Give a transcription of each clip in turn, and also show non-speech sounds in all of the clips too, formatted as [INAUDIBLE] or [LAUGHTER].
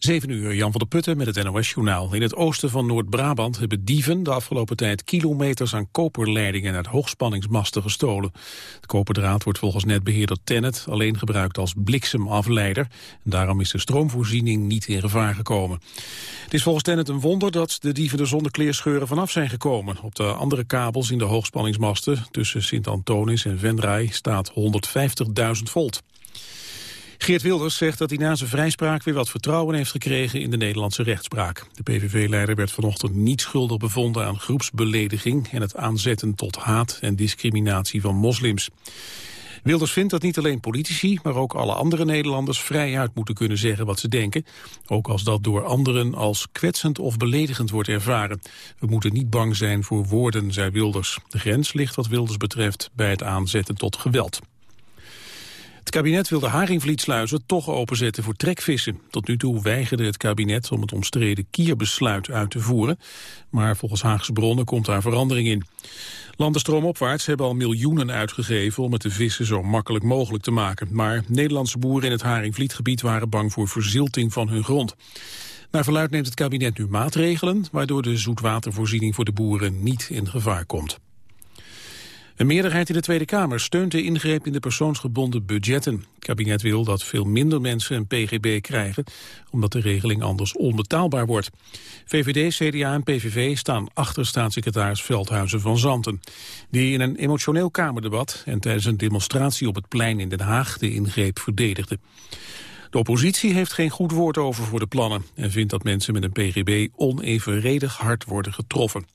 7 uur, Jan van der Putten met het NOS-journaal. In het oosten van Noord-Brabant hebben dieven de afgelopen tijd kilometers aan koperleidingen uit hoogspanningsmasten gestolen. De koperdraad wordt volgens netbeheerder Tennet alleen gebruikt als bliksemafleider. En daarom is de stroomvoorziening niet in gevaar gekomen. Het is volgens Tennet een wonder dat de dieven er zonder kleerscheuren vanaf zijn gekomen. Op de andere kabels in de hoogspanningsmasten tussen Sint-Antonis en Venray staat 150.000 volt. Geert Wilders zegt dat hij na zijn vrijspraak weer wat vertrouwen heeft gekregen in de Nederlandse rechtspraak. De PVV-leider werd vanochtend niet schuldig bevonden aan groepsbelediging en het aanzetten tot haat en discriminatie van moslims. Wilders vindt dat niet alleen politici, maar ook alle andere Nederlanders vrijuit moeten kunnen zeggen wat ze denken. Ook als dat door anderen als kwetsend of beledigend wordt ervaren. We moeten niet bang zijn voor woorden, zei Wilders. De grens ligt wat Wilders betreft bij het aanzetten tot geweld. Het kabinet wil de Haringvlietsluizen toch openzetten voor trekvissen. Tot nu toe weigerde het kabinet om het omstreden kierbesluit uit te voeren. Maar volgens Haagse bronnen komt daar verandering in. Landen stroomopwaarts hebben al miljoenen uitgegeven om het de vissen zo makkelijk mogelijk te maken. Maar Nederlandse boeren in het Haringvlietgebied waren bang voor verzilting van hun grond. Naar verluid neemt het kabinet nu maatregelen, waardoor de zoetwatervoorziening voor de boeren niet in gevaar komt. Een meerderheid in de Tweede Kamer steunt de ingreep in de persoonsgebonden budgetten. Het kabinet wil dat veel minder mensen een pgb krijgen, omdat de regeling anders onbetaalbaar wordt. VVD, CDA en PVV staan achter staatssecretaris Veldhuizen van Zanten, die in een emotioneel Kamerdebat en tijdens een demonstratie op het plein in Den Haag de ingreep verdedigde. De oppositie heeft geen goed woord over voor de plannen en vindt dat mensen met een pgb onevenredig hard worden getroffen.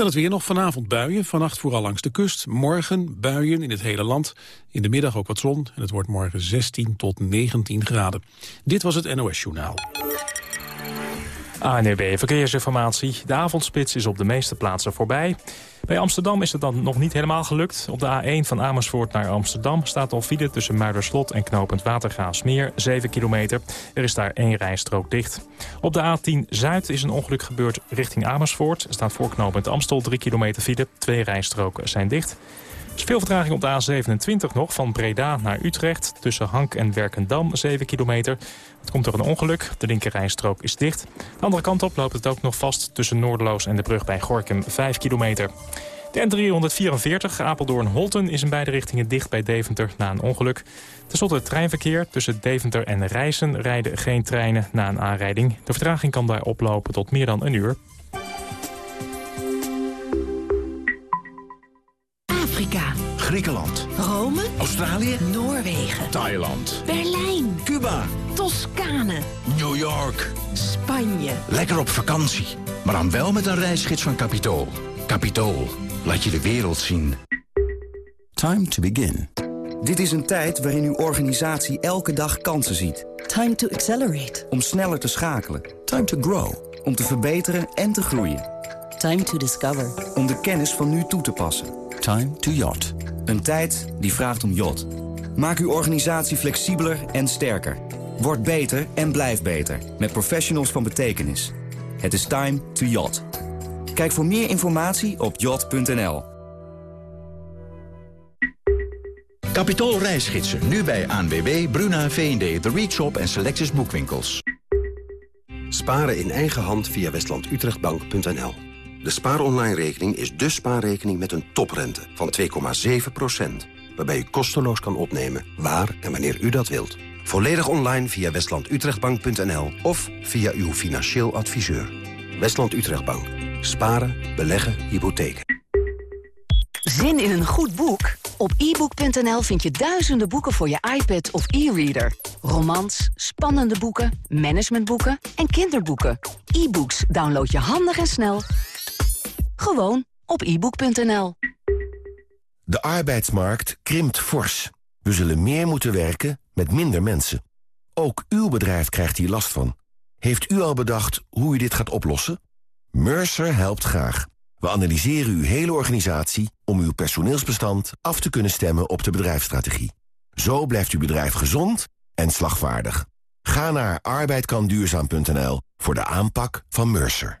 Dan het weer nog vanavond buien, vannacht vooral langs de kust. Morgen buien in het hele land. In de middag ook wat zon en het wordt morgen 16 tot 19 graden. Dit was het NOS Journaal. ANEB Verkeersinformatie. De avondspits is op de meeste plaatsen voorbij. Bij Amsterdam is het dan nog niet helemaal gelukt. Op de A1 van Amersfoort naar Amsterdam staat al file tussen Muiderslot en Knopend Watergraafsmeer, 7 kilometer. Er is daar één rijstrook dicht. Op de A10 Zuid is een ongeluk gebeurd richting Amersfoort. Er staat voor Knopend Amstel 3 kilometer file. Twee rijstroken zijn dicht. Is veel vertraging op de A27 nog, van Breda naar Utrecht. Tussen Hank en Werkendam, 7 kilometer. Het komt door een ongeluk. De linkerrijstrook is dicht. De andere kant op loopt het ook nog vast tussen Noorderloos en de brug bij Gorkum 5 kilometer. De N344 Apeldoorn-Holten is in beide richtingen dicht bij Deventer na een ongeluk. Ten slotte het treinverkeer tussen Deventer en Rijssen rijden geen treinen na een aanrijding. De vertraging kan daar oplopen tot meer dan een uur. Afrika. Griekenland. Rome. Australië. Noorwegen. Thailand. Berlijn. Cuba. Toscane. New York. Spanje. Lekker op vakantie. Maar dan wel met een reisgids van Capitool. Capitool. Laat je de wereld zien. Time to begin. Dit is een tijd waarin uw organisatie elke dag kansen ziet. Time to accelerate. Om sneller te schakelen. Time to grow. Om te verbeteren en te groeien. Time to discover. Om de kennis van nu toe te passen. Time to yacht. Een tijd die vraagt om yacht. Maak uw organisatie flexibeler en sterker. Word beter en blijf beter. Met professionals van betekenis. Het is time to yacht. Kijk voor meer informatie op yacht.nl. Capitool reisgidsen. Nu bij ANWB, Bruna, V&D, The Reach Shop en Selectus Boekwinkels. Sparen in eigen hand via westlandutrechtbank.nl. De spaaronline-rekening is de spaarrekening met een toprente van 2,7%. Waarbij u kosteloos kan opnemen waar en wanneer u dat wilt. Volledig online via westlandutrechtbank.nl of via uw financieel adviseur. Westland Utrechtbank. Sparen, beleggen, hypotheken. Zin in een goed boek? Op ebook.nl vind je duizenden boeken voor je iPad of e-reader. Romans, spannende boeken, managementboeken en kinderboeken. E-books download je handig en snel. Gewoon op ebook.nl. De arbeidsmarkt krimpt fors. We zullen meer moeten werken met minder mensen. Ook uw bedrijf krijgt hier last van. Heeft u al bedacht hoe u dit gaat oplossen? Mercer helpt graag. We analyseren uw hele organisatie om uw personeelsbestand af te kunnen stemmen op de bedrijfsstrategie. Zo blijft uw bedrijf gezond en slagvaardig. Ga naar arbeidkanduurzaam.nl voor de aanpak van Mercer.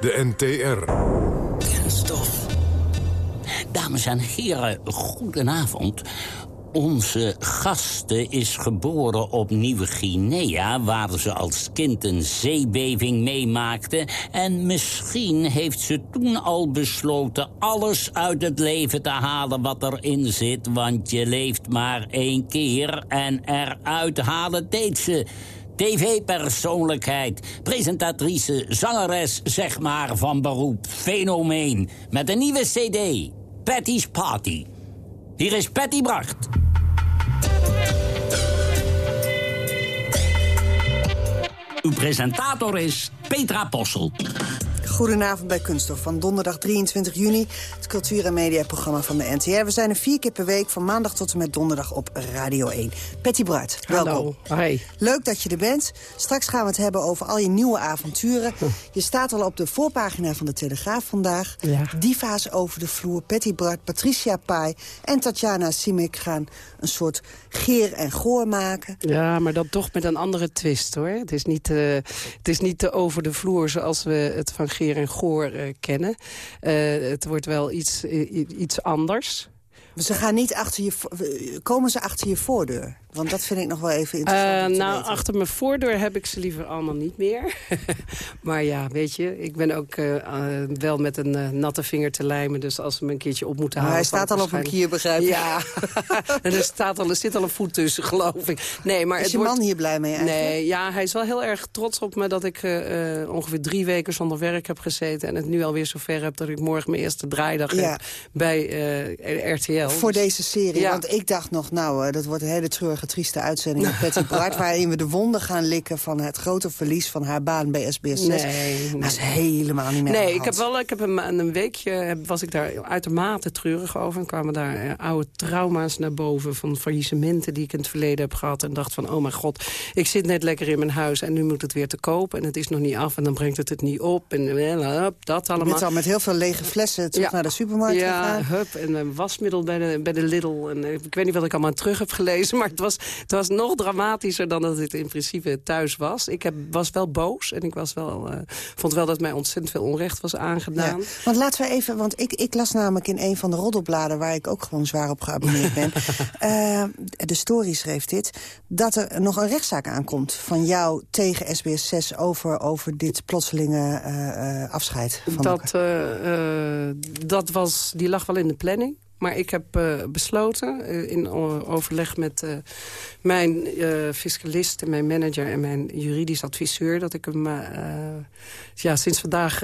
de NTR. Kenstof. Dames en heren, goedenavond. Onze gaste is geboren op Nieuw-Guinea... waar ze als kind een zeebeving meemaakte... en misschien heeft ze toen al besloten... alles uit het leven te halen wat erin zit... want je leeft maar één keer en eruit halen deed ze... TV-persoonlijkheid, presentatrice, zangeres, zeg maar, van beroep, fenomeen. Met een nieuwe cd, Patty's Party. Hier is Patty Bracht. Uw presentator is Petra Possel. Goedenavond bij Kunststof van donderdag 23 juni. Het cultuur- en mediaprogramma van de NTR. We zijn er vier keer per week van maandag tot en met donderdag op Radio 1. Patty Bruid, welkom. Hallo, Leuk dat je er bent. Straks gaan we het hebben over al je nieuwe avonturen. Je staat al op de voorpagina van de Telegraaf vandaag. Ja. Diva's over de vloer. Patty Bruid, Patricia Pai en Tatjana Simic gaan een soort geer en goor maken. Ja, maar dan toch met een andere twist, hoor. Het is niet, eh, het is niet te over de vloer zoals we het van Geer en Goor eh, kennen. Eh, het wordt wel iets, iets anders. Ze gaan niet achter je... vo- Komen ze achter je voordeur? Want dat vind ik nog wel even Eh, interessant nou, weten. achter mijn voordeur heb ik ze liever allemaal niet meer. [LAUGHS] maar ja, weet je, ik ben ook eh, eh, wel met een natte vinger te lijmen. Dus als ze me een keertje op moeten Maar halen... hij staat al op een kier, begrijp ik. Ja, [LAUGHS] en er, staat al, er zit al een voet tussen, geloof ik. Nee, maar Is het je wordt... man hier blij mee eigenlijk? Nee, ja, hij is wel heel erg trots op me dat ik ongeveer drie weken zonder werk heb gezeten. En het nu alweer zover heb dat ik morgen mijn eerste draaidag Ja. heb bij RTL. Voor Dus- deze serie. Ja. Want ik dacht nog, nou, dat wordt een hele treurige, trieste uitzending met Patty [LAUGHS] Bart... waarin we de wonden gaan likken van het grote verlies van haar baan bij SBS 6. Nee, Maar dat is helemaal niet meer Nee, ik heb wel ik heb een, een weekje was ik daar uitermate treurig over. En kwamen daar eh, oude trauma's naar boven van faillissementen die ik in het verleden heb gehad. En dacht van, oh mijn god, ik zit net lekker in mijn huis en nu moet het weer te koop. En het is nog niet af en dan brengt het het niet op. En eh, dat Je allemaal. bent al met heel veel lege flessen terug Ja. naar de supermarkt ja, gegaan. hup, en een wasmiddel bij de, bij de Lidl. En, eh, ik weet niet wat ik allemaal terug heb gelezen... maar het was, het was nog dramatischer dan dat het in principe thuis was. Ik heb, was wel boos en ik was wel, eh, vond wel dat mij ontzettend veel onrecht was aangedaan. Ja. Want laten we even, want ik, ik las namelijk in een van de roddelbladen... waar ik ook gewoon zwaar op geabonneerd ben... [LAUGHS] eh, de story schreef dit... dat er nog een rechtszaak aankomt van jou tegen SBS 6... over, over dit plotselinge eh, afscheid van. Dat, dat was, die lag wel in de planning. Maar ik heb eh, besloten, eh, in overleg met eh, mijn fiscalist... en mijn manager en mijn juridisch adviseur... dat ik hem ja, sinds vandaag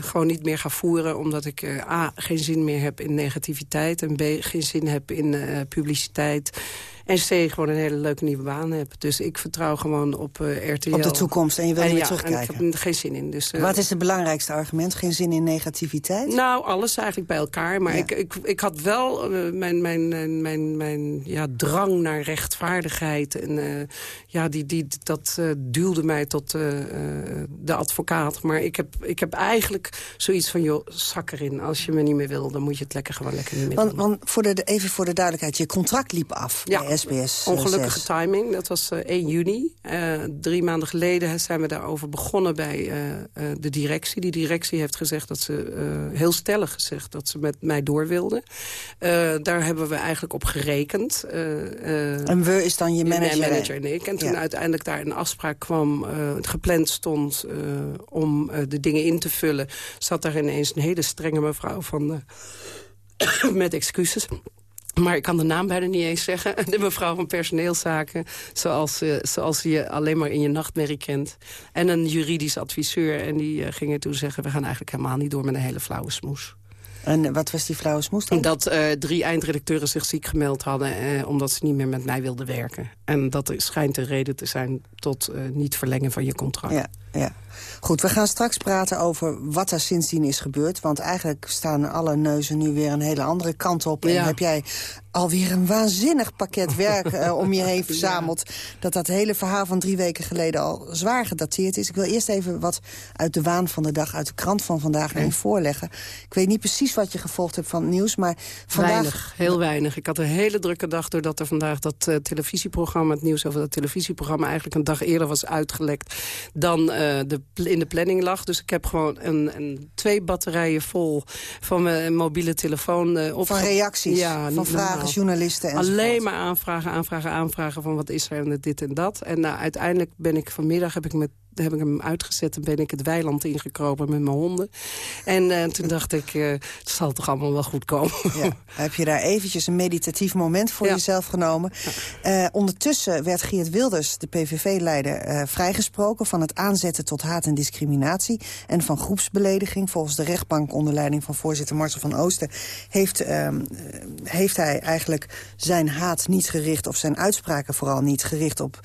gewoon niet meer ga voeren... omdat ik A, geen zin meer heb in negativiteit... en B, geen zin heb in publiciteit... En C, gewoon een hele leuke nieuwe baan heb. Dus ik vertrouw gewoon op eh, RTL. Op de toekomst en je wil niet meer ja, en terugkijken. ik heb er geen zin in. Dus, eh, Wat is het belangrijkste argument? Geen zin in negativiteit? nou, alles eigenlijk bij elkaar. Maar Ja. ik, ik, ik had wel eh, mijn, mijn, mijn, mijn, mijn ja, drang naar rechtvaardigheid. En eh, ja, die, die, dat eh, duwde mij tot eh, eh, de advocaat. Maar ik heb, ik heb eigenlijk zoiets van, joh, zak erin. Als je me niet meer wil, dan moet je het lekker gewoon lekker niet meer Want, doen. want voor de, even voor de duidelijkheid, je contract liep af Ja, bij SBS eh, Ongelukkige 6. timing, dat was eh, 1 juni. Eh, drie maanden geleden zijn we daarover begonnen bij eh, eh, de directie. Die directie heeft gezegd dat ze, eh, heel stellig gezegd, dat ze met mij door wilden. Eh, daar hebben we eigenlijk op gerekend. Eh, eh, En we is dan je manager? Mijn manager en ik. En toen Ja. uiteindelijk daar een afspraak kwam, eh, gepland stond eh, om eh, de dingen in te vullen, zat daar ineens een hele strenge mevrouw van... eh, [COUGHS] met excuses. Maar ik kan de naam bijna niet eens zeggen. [LAUGHS] De mevrouw van personeelszaken, zoals, eh, zoals je alleen maar in je nachtmerrie kent. En een juridisch adviseur. En die eh, gingen toen zeggen, we gaan eigenlijk helemaal niet door met een hele flauwe smoes. En wat was die flauwe smoes dan? Dat eh, drie eindredacteuren zich ziek gemeld hadden... Omdat ze niet meer met mij wilden werken. En dat schijnt een reden te zijn tot niet verlengen van je contract. Ja, ja. Goed, we gaan straks praten over wat er sindsdien is gebeurd. Want eigenlijk staan alle neuzen nu weer een hele andere kant op. En heb jij alweer een waanzinnig pakket werk uh, om je heen [LAUGHS] verzameld. Dat dat hele verhaal van drie weken geleden al zwaar gedateerd is. Ik wil eerst even wat uit de waan van de dag, uit de krant van vandaag okay. voorleggen. Ik weet niet precies wat je gevolgd hebt van het nieuws, maar vandaag... Weinig, heel weinig. Ik had een hele drukke dag doordat er vandaag dat uh, televisieprogramma, het nieuws over dat televisieprogramma eigenlijk een dag eerder was uitgelekt dan uh, de, in de planning lag. Dus ik heb gewoon een, een twee batterijen vol van mijn mobiele telefoon uh, Van reacties, ja, van vragen, journalisten en Alleen maar aanvragen, aanvragen, aanvragen van wat is er en dit en dat. En nou, uiteindelijk ben ik vanmiddag, heb ik met heb ik hem uitgezet en ben ik het weiland ingekropen met mijn honden. En uh, toen dacht ik, uh, het zal toch allemaal wel goed komen. Ja. Heb je daar eventjes een meditatief moment voor ja. jezelf genomen. Uh, ondertussen werd Geert Wilders, de PVV-leider, vrijgesproken... van het aanzetten tot haat en discriminatie en van groepsbelediging. Volgens de rechtbank onder leiding van voorzitter Marcel van Oosten... heeft, ehm, heeft hij eigenlijk zijn haat niet gericht, of zijn uitspraken vooral niet gericht op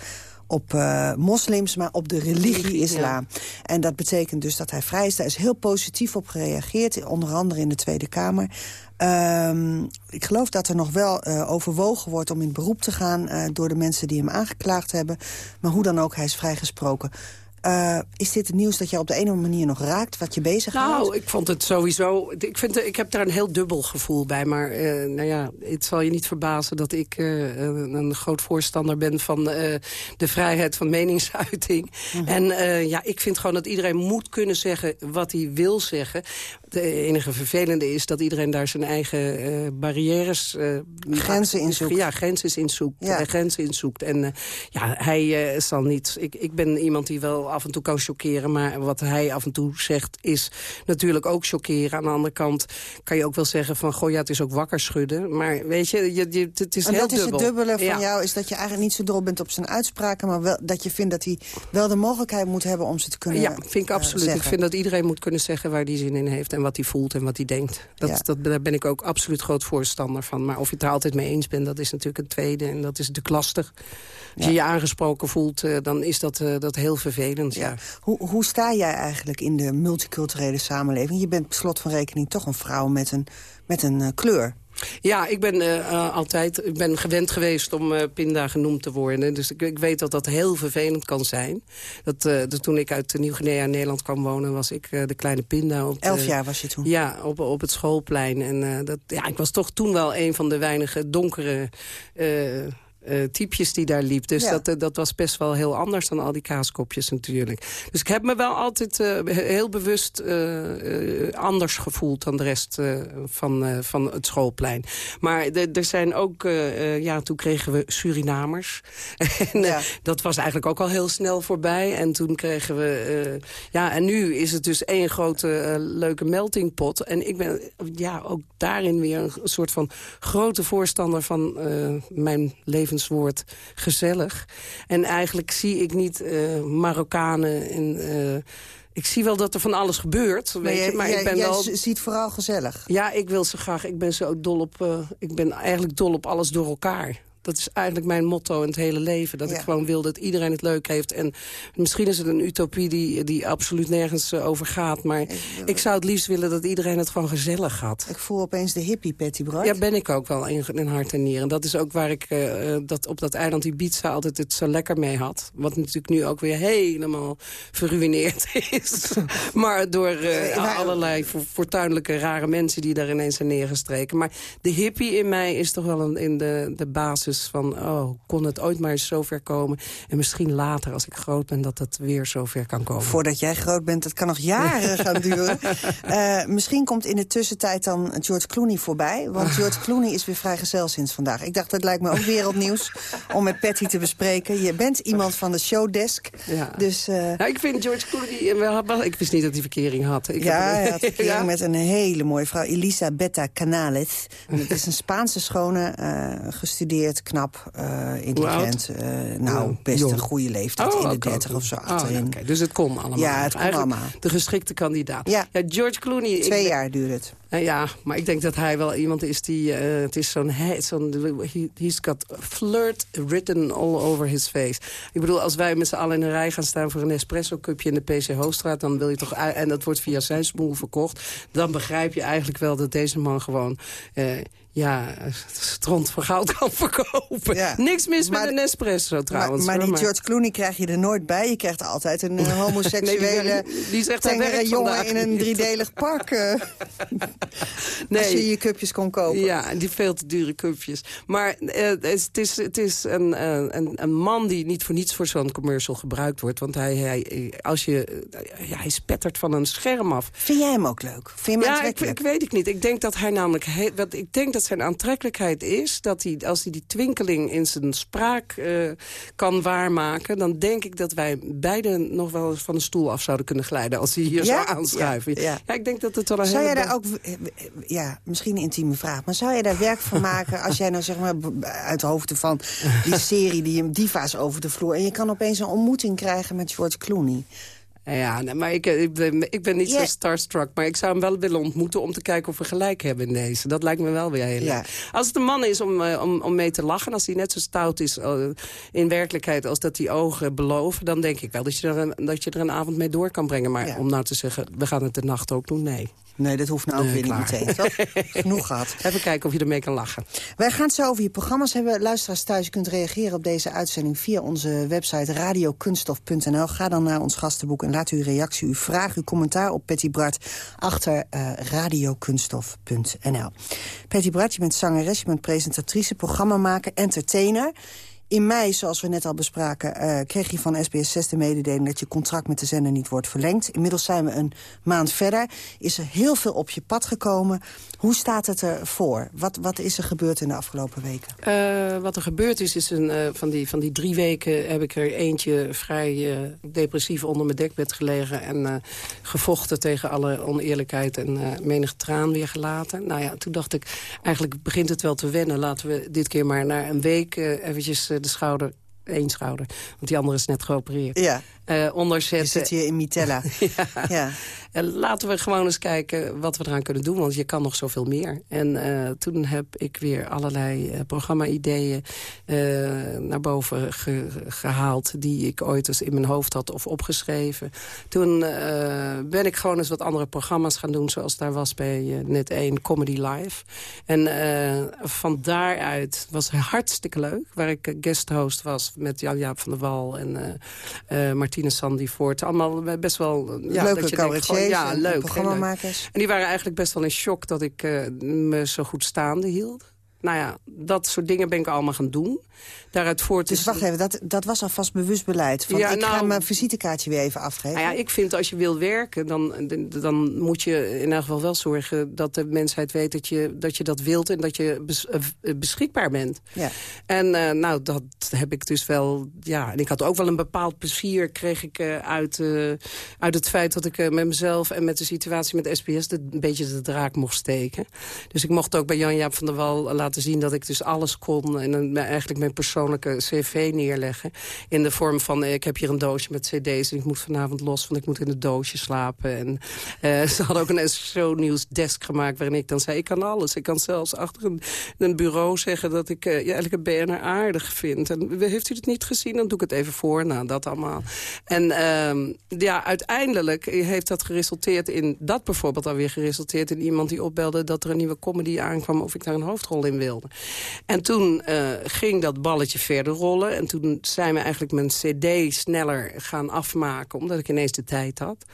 op uh, moslims, maar op de religie islam. Ja. En dat betekent dus dat hij vrij is. Daar is heel positief op gereageerd, onder andere in de Tweede Kamer. Um, ik geloof dat er nog wel uh, overwogen wordt om in beroep te gaan... Uh, door de mensen die hem aangeklaagd hebben. Maar hoe dan ook, hij is vrijgesproken. Uh, is dit het nieuws dat je op de ene manier nog raakt, wat je bezig Nou, ik vond het sowieso... Ik, vind, ik heb daar een heel dubbel gevoel bij. Maar uh, nou ja, het zal je niet verbazen dat ik uh, een groot voorstander ben... van de vrijheid van meningsuiting. -hmm. En ja, ik vind gewoon dat iedereen moet kunnen zeggen wat hij wil zeggen. Het enige vervelende is dat iedereen daar zijn eigen barrières... grenzen inzoekt. Ja, grenzen inzoekt. Ja. grenzen inzoekt. En ja, hij zal niet... Ik, ik ben iemand die wel af en toe kan chockeren. Maar wat hij af en toe zegt is natuurlijk ook chockeren. Aan de andere kant kan je ook wel zeggen van... goh, ja, het is ook wakker schudden. Maar weet je, je, je het is en heel dat dubbel. is het dubbele van ja. jou, is dat je eigenlijk niet zo dol bent op zijn uitspraken... maar wel, dat je vindt dat hij wel de mogelijkheid moet hebben om ze te kunnen Ja, vind ik absoluut. Ik vind dat iedereen moet kunnen zeggen waar hij zin in heeft... en wat hij voelt en wat hij denkt. Dat, ja. dat, daar ben ik ook absoluut groot voorstander van. Maar of je het er altijd mee eens bent, dat is natuurlijk een tweede. En dat is natuurlijk lastig. Als je je aangesproken voelt, uh, dan is dat, uh, dat heel vervelend. Ja. Hoe, hoe sta jij eigenlijk in de multiculturele samenleving? Je bent per slot van rekening toch een vrouw met een, met een uh, kleur. Ja, ik ben uh, uh, altijd ik ben gewend geweest om uh, Pinda genoemd te worden. Dus ik, ik, weet dat dat heel vervelend kan zijn. Dat, toen ik uit Nieuw-Guinea in Nederland kwam wonen... was ik de kleine Pinda. Op Elf jaar was je toen? Ja, op, op het schoolplein. En dat, ja, ik was toch toen wel een van de weinige donkere... Uh, typjes die daar liep. Dus ja. dat, dat was best wel heel anders dan al die kaaskopjes natuurlijk. Dus ik heb me wel altijd uh, heel bewust uh, anders gevoeld... dan de rest van, van het schoolplein. Maar er zijn ook... ja, toen kregen we Surinamers. [LAUGHS] en ja. dat was eigenlijk ook al heel snel voorbij. En toen kregen we... ja, en nu is het dus één grote leuke meltingpot. En ik ben ja, ook daarin weer een soort van grote voorstander... van mijn leven levenswoord gezellig. En eigenlijk zie ik niet uh, Marokkanen en... Uh, ik zie wel dat er van alles gebeurt, weet jij, je, maar jij, ik ben jij wel... ziet vooral gezellig. Ja, ik wil ze graag. Ik ben zo dol op... Uh, ik ben eigenlijk dol op alles door elkaar. Dat is eigenlijk mijn motto in het hele leven. Dat ja. ik gewoon wil dat iedereen het leuk heeft. En misschien is het een utopie die, die absoluut nergens uh, over gaat. Maar ik, ik, zou het liefst willen dat iedereen het gewoon gezellig had. Ik voel opeens de hippie Patty Bright. Ja, ben ik ook wel in, in hart en nieren. Dat is ook waar ik uh, dat op dat eiland Ibiza altijd het zo lekker mee had. Wat natuurlijk nu ook weer helemaal verruineerd is. [LAUGHS] maar door uh, allerlei fortuinlijke rare mensen die daar ineens zijn neergestreken. Maar de hippie in mij is toch wel een, in de, de basis van, oh, kon het ooit maar eens zover komen. En misschien later, als ik groot ben, dat het weer zover kan komen. Voordat jij groot bent, dat kan nog jaren gaan [LAUGHS] duren. Uh, misschien komt in de tussentijd dan George Clooney voorbij. Want George Clooney is weer vrijgezel sinds vandaag. Ik dacht, dat lijkt me ook wereldnieuws om met Patty te bespreken. Je bent iemand van de showdesk. Ja. Dus, uh... nou, ik vind George Clooney... Wel, ik wist niet dat hij verkering had. Ik ja, hij had [LAUGHS] verkering ja. met een hele mooie vrouw. Elisabetta Canales. Het is een Spaanse schone, uh, gestudeerd knap, uh, intelligent. Uh, nou, ja. best een goede leeftijd, oh, in de dertig of zo achterin. Oh, okay. Dus het kon allemaal. Ja, het kon allemaal. De geschikte kandidaat. Ja. ja George Clooney... Twee jaar duurde het. Nou ja, maar ik denk dat hij wel iemand is die... Uh, het is zo'n... Zo he, he's got flirt written all over his face. Ik bedoel, als wij met z'n allen in een rij gaan staan... voor een espresso-cupje in de PC Hoofdstraat... dan wil je toch... En dat wordt via zijn smoel verkocht... dan begrijp je eigenlijk wel dat deze man gewoon... Uh, ja, stront voor goud kan [LAUGHS] verkopen. Ja. Niks mis met een espresso trouwens. Maar, maar die George Clooney krijg je er nooit bij. Je krijgt altijd een homoseksuele [LAUGHS] nee, die, die zegt tengere jongen in een driedelig pak. [LAUGHS] [LAUGHS] Nee. Als je je cupjes kon kopen. Ja, die veel te dure cupjes. Maar uh, het is, het is een, een, een, man die niet voor niets voor zo'n commercial gebruikt wordt. Want hij, hij, als je, ja, hij spettert van een scherm af. Vind jij hem ook leuk? Vind je hem ja, ik, ik, weet het niet. Ik denk dat hij namelijk... wat, ik denk dat zijn aantrekkelijkheid is... dat hij, als hij die twinkeling in zijn spraak uh, kan waarmaken... dan denk ik dat wij beiden nog wel eens van de stoel af zouden kunnen glijden... als hij hier zou aanschuiven. Ja, ja. ik denk dat het wel een Zou jij daar ook... Ja, misschien een intieme vraag... maar zou je daar werk van [LAUGHS] maken als jij nou zeg maar... uit de hoofden van die [LAUGHS] serie die hem diva's over de vloer... en je kan opeens een ontmoeting krijgen met George Clooney... Ja, nee, maar ik, ik, ben, ik ben niet zo starstruck. Maar ik zou hem wel willen ontmoeten om te kijken of we gelijk hebben in deze. Dat lijkt me wel weer heel ja. Als het een man is om, eh, om, om mee te lachen... als hij net zo stout is uh, in werkelijkheid als dat die ogen beloven... dan denk ik wel dat je er een, dat je er een avond mee door kan brengen. Maar om nou te zeggen, we gaan het de nacht ook doen, nee. Nee, dat hoeft nou ook weer niet meteen. Toch? [LAUGHS] Genoeg gehad. Even kijken of je ermee kan lachen. Wij gaan het zo over je programma's hebben. Luisteraars thuis, je kunt reageren op deze uitzending... via onze website radiokunstof.nl. Ga dan naar ons gastenboek en laat uw reactie, uw vraag, uw commentaar op Petty Bart... achter uh, radiokunstof.nl. Petty Bart, je bent zangeres, je bent presentatrice, programmamaker, entertainer... In mei, zoals we net al bespraken, uh, kreeg je van SBS 6 de mededeling... dat je contract met de zender niet wordt verlengd. Inmiddels zijn we een maand verder. Is er heel veel op je pad gekomen. Hoe staat het ervoor? Wat, wat is er gebeurd in de afgelopen weken? Uh, wat er gebeurd is, is een, uh, van, die, van die drie weken heb ik er eentje vrij depressief onder mijn dekbed gelegen... en gevochten tegen alle oneerlijkheid en menig traan weer gelaten. Nou ja, toen dacht ik, eigenlijk begint het wel te wennen. Laten we dit keer maar na een week eventjes de schouder één schouder. Want die andere is net geopereerd. Ja. Uh, onderzetten. Je zit hier in Mitella. [LAUGHS] ja. ja. En laten we gewoon eens kijken wat we eraan kunnen doen. Want je kan nog zoveel meer. En uh, toen heb ik weer allerlei uh, programma-ideeën naar boven ge gehaald... die ik ooit eens in mijn hoofd had of opgeschreven. Toen ben ik gewoon eens wat andere programma's gaan doen... zoals daar was bij net één Comedy Live. En van daaruit was het hartstikke leuk. Waar ik guesthost was met Jan-Jaap van der Wal en Martijn Martine Sandy Voort. Allemaal best wel... Ja, Leuke cabaretiers ja, leuk, programmamakers. En die waren eigenlijk best wel in shock dat ik uh, me zo goed staande hield. Nou ja, dat soort dingen ben ik allemaal gaan doen daaruit voort Dus wacht even, dat, dat was alvast bewust beleid? Van, ja, ik nou, ga mijn visitekaartje weer even afgeven. Nou ja, ik vind als je wil werken, dan, dan moet je in elk geval wel zorgen... dat de mensheid weet dat je dat, je dat wilt en dat je eh, eh, beschikbaar bent. Ja. En uh, nou, dat heb ik dus wel... Ja, en ik had ook wel een bepaald plezier, kreeg ik uh, uit, uit het feit... dat ik met mezelf en met de situatie met SBS de, een beetje de draak mocht steken. Dus ik mocht ook bij Jan-Jaap van der Wal laten zien dat ik dus alles kon... en eigenlijk mijn persoonlijke cv neerleggen. In de vorm van, eh, ik heb hier een doosje met cd's... en ik moet vanavond los, want ik moet in het doosje slapen. En uh, [LAUGHS] ze hadden ook een SO Nieuws desk gemaakt... waarin ik dan zei, ik kan alles. Ik kan zelfs achter een, bureau zeggen dat ik uh, ja, eigenlijk een BNR aardig vind. En heeft u het niet gezien? Dan doe ik het even voor. Nou, dat allemaal. En uh, ja, uiteindelijk heeft dat geresulteerd in... dat bijvoorbeeld alweer geresulteerd in iemand die opbelde... dat er een nieuwe comedy aankwam of ik daar een hoofdrol in wilde. En toen uh, ging dat balletje verder rollen. En toen zijn we eigenlijk mijn cd sneller gaan afmaken... omdat ik ineens de tijd had.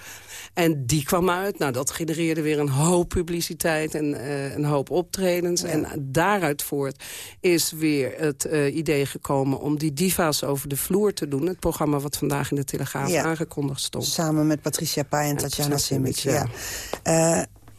En die kwam uit. Nou, dat genereerde weer een hoop publiciteit en uh, een hoop optredens. En daaruit voort is weer het uh, idee gekomen... om die diva's over de vloer te doen. Het programma wat vandaag in de Telegraaf aangekondigd stond. Samen met Patricia Pai en Tatjana Simic. Ja.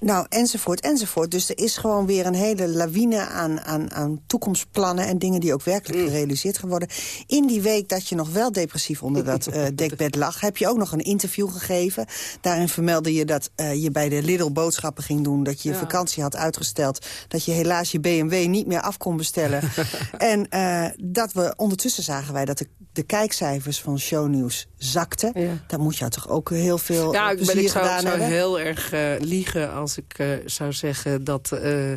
Nou, enzovoort, enzovoort. Dus er is gewoon weer een hele lawine aan, aan, aan toekomstplannen... en dingen die ook werkelijk mm. gerealiseerd gaan worden. In die week dat je nog wel depressief onder dat uh, [LAUGHS] dekbed lag... heb je ook nog een interview gegeven. Daarin vermeldde je dat uh, je bij de Lidl boodschappen ging doen... dat je je vakantie had uitgesteld... dat je helaas je BMW niet meer af kon bestellen. [LAUGHS] en uh, dat we ondertussen zagen wij dat de de kijkcijfers van shownieuws zakten. Dan moet je toch ook heel veel ja, ja, ik, ben, ik zou, zou heel erg eh, liegen als ik eh, zou zeggen dat, eh,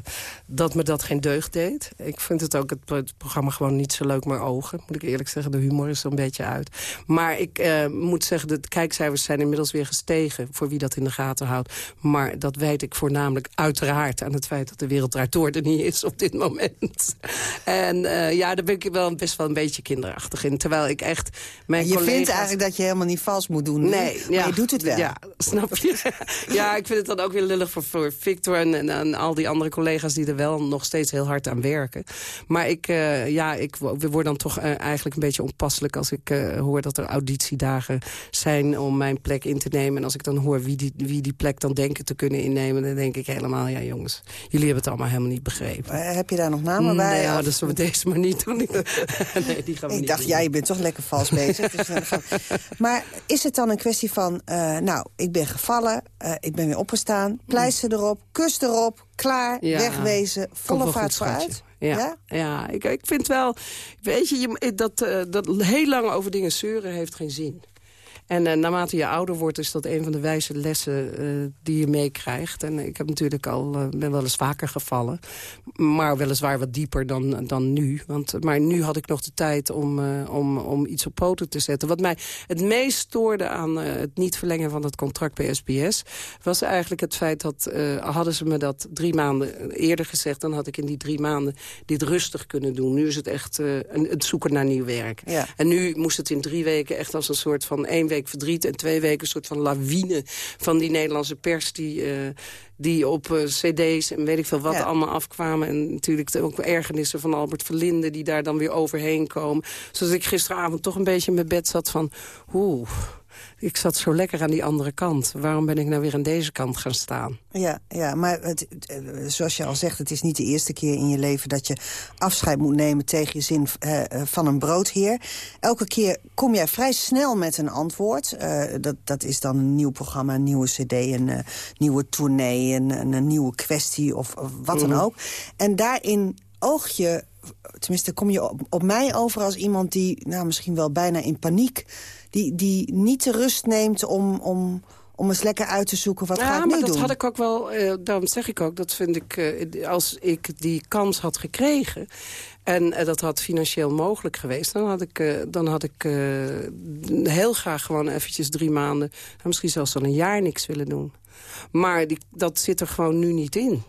dat me dat geen deugd deed. Ik vind het ook het, programma gewoon niet zo leuk meer ogen. Moet ik eerlijk zeggen, de humor is er een beetje uit. Maar ik eh, moet zeggen, de kijkcijfers zijn inmiddels weer gestegen... voor wie dat in de gaten houdt. Maar dat weet ik voornamelijk uiteraard aan het feit... dat de wereld draait door er niet is op dit moment. En ja, daar ben ik wel best wel een beetje kinderachtig in. Terwijl ik echt mijn je collega's... vindt eigenlijk dat je helemaal niet vals moet doen. Nee, maar je doet het wel. Ja, snap je? ja, ik vind het dan ook weer lullig voor, voor Victor en, en, en al die andere collega's... die er wel nog steeds heel hard aan werken. Maar ik, eh, ja, ik word dan toch eh, eigenlijk een beetje onpasselijk... als ik eh, hoor dat er auditiedagen zijn om mijn plek in te nemen. En als ik dan hoor wie die, wie die plek dan denken te kunnen innemen... dan denk ik helemaal, ja jongens, jullie hebben het allemaal helemaal niet begrepen. Heb je daar nog namen bij? Nee, ja, dat zullen we deze maar niet doen. [LAUGHS] nee, die gaan we Ik niet dacht, doen. ja, je bent toch lekker vals bezig. [LAUGHS] dus, gaan maar is het dan een kwestie van... nou, ik ben gevallen, ik ben weer opgestaan... erop, kus erop, klaar, Ja. wegwezen... Volle vaart vooruit? Ja, ja? ik, ik vind wel... Weet je, je dat, eh, dat heel lang over dingen zeuren heeft geen zin. En eh, naarmate je ouder wordt, is dat een van de wijze lessen eh, die je meekrijgt. En ik heb natuurlijk al, eh, ben wel eens vaker gevallen. Maar weliswaar wat dieper dan, dan nu. Want, maar nu had ik nog de tijd om, eh, om, om iets op poten te zetten. Wat mij het meest stoorde aan eh, het niet verlengen van het contract bij SBS... was eigenlijk het feit dat, eh, hadden ze me dat drie maanden eerder gezegd... dan had ik in die drie maanden dit rustig kunnen doen. Nu is het echt eh, een, het zoeken naar nieuw werk. Ja. En nu moest het in drie weken echt als een soort van... één week verdriet en twee weken een soort van lawine... van die Nederlandse pers die, eh, die op eh, cd's en weet ik veel wat Ja. allemaal afkwamen. En natuurlijk de- ook ergernissen van Albert Verlinde... die daar dan weer overheen komen. Zodat ik gisteravond toch een beetje in mijn bed zat van... oeh, ik zat zo lekker aan die andere kant. Waarom ben ik nou weer aan deze kant gaan staan? Ja, ja maar het, eh, zoals je al zegt, het is niet de eerste keer in je leven... dat je afscheid moet nemen tegen je zin eh, eh, van een broodheer. Elke keer kom jij vrij snel met een antwoord. Dat, dat is dan een nieuw programma, een nieuwe cd, een nieuwe tournee... Een, een, nieuwe kwestie of, of wat dan Mhm. ook. En daarin oog je... Tenminste, kom je op, op mij over als iemand die nou, misschien wel bijna in paniek... die, die niet de rust neemt om, om, om eens lekker uit te zoeken... wat ga ja, ik maar nu dat doen? had ik ook wel, eh, daarom zeg ik ook, dat vind ik, eh, als ik die kans had gekregen... en eh, dat had financieel mogelijk geweest... dan had ik, dan had ik heel graag gewoon eventjes drie maanden... en misschien zelfs wel een jaar niks willen doen. Maar die, dat zit er gewoon nu niet in.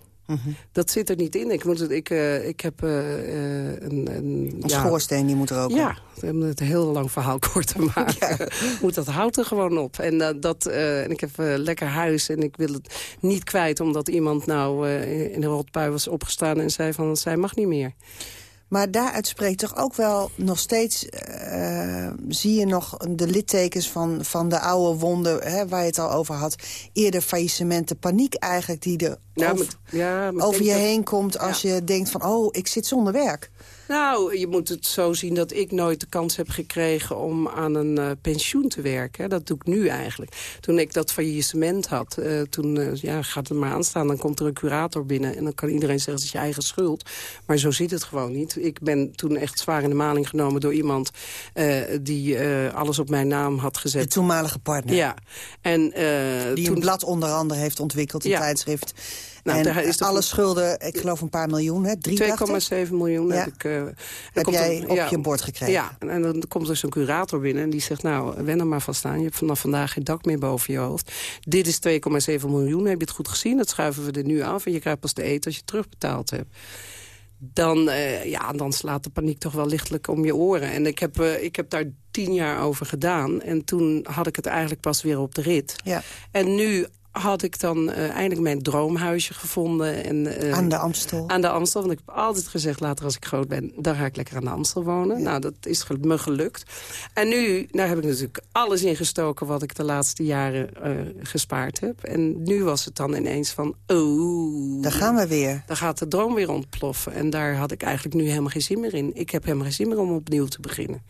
Dat zit er niet in. Ik, moet het, ik, eh, ik heb eh, eh, een... Een, Een schoorsteen die moet er ook Ja, om het een heel lang verhaal [LAUGHS] kort te maken. [LAUGHS] Moet dat hout er gewoon op. En, dat, en ik heb eh, lekker huis en ik wil het niet kwijt... omdat iemand nou in de rotbui was opgestaan en zei van... zij mag niet meer. Maar daaruit spreekt toch ook wel nog steeds... eh, zie je nog de littekens van, van de oude wonden... Hè, waar je het al over had. Eerder faillissementen, paniek eigenlijk... die er Ja, over, maar- ja, maar ik over je dat- heen komt als je denkt van... oh, ik zit zonder werk. Nou, je moet het zo zien dat ik nooit de kans heb gekregen om aan een eh, pensioen te werken. Dat doe ik nu eigenlijk. Toen ik dat faillissement had, eh, toen eh, ja, gaat het maar aanstaan. Dan komt er een curator binnen en dan kan iedereen zeggen... het is je eigen schuld. Maar zo zit het gewoon niet. Ik ben toen echt zwaar in de maling genomen door iemand... die alles op mijn naam had gezet. De toenmalige partner. Ja. En, Die toen... een blad onder andere heeft ontwikkeld, een Ja. tijdschrift. Nou, en daar is alle schulden, ik geloof een paar miljoen, hè? Drie, dacht ik? 2,7 miljoen Ja. heb ik... eh, er Heb jij een- op je bord gekregen? Ja, en, dan komt dus een curator binnen en die zegt... nou, wen er maar van staan, je hebt vanaf vandaag geen dak meer boven je hoofd. Dit is 2,7 miljoen, heb je het goed gezien? Dat schuiven we er nu af en je krijgt pas de eten als je terugbetaald hebt. Dan, eh, ja, dan slaat de paniek toch wel lichtelijk om je oren. En ik heb, eh, ik heb daar tien jaar over gedaan. En toen had ik het eigenlijk pas weer op de rit. Ja. En nu had ik dan eh, eindelijk mijn droomhuisje gevonden. En, eh, Aan de Amstel. Aan de Amstel, want ik heb altijd gezegd... later als ik groot ben, dan ga ik lekker aan de Amstel wonen. Nou, dat is ge- me gelukt. En nu nou heb ik natuurlijk alles ingestoken... wat ik de laatste jaren eh, gespaard heb. En nu was het dan ineens van... Oh, Daar gaan we weer. dan gaat de droom weer ontploffen. En daar had ik eigenlijk nu helemaal geen zin meer in. Ik heb helemaal geen zin meer om opnieuw te beginnen.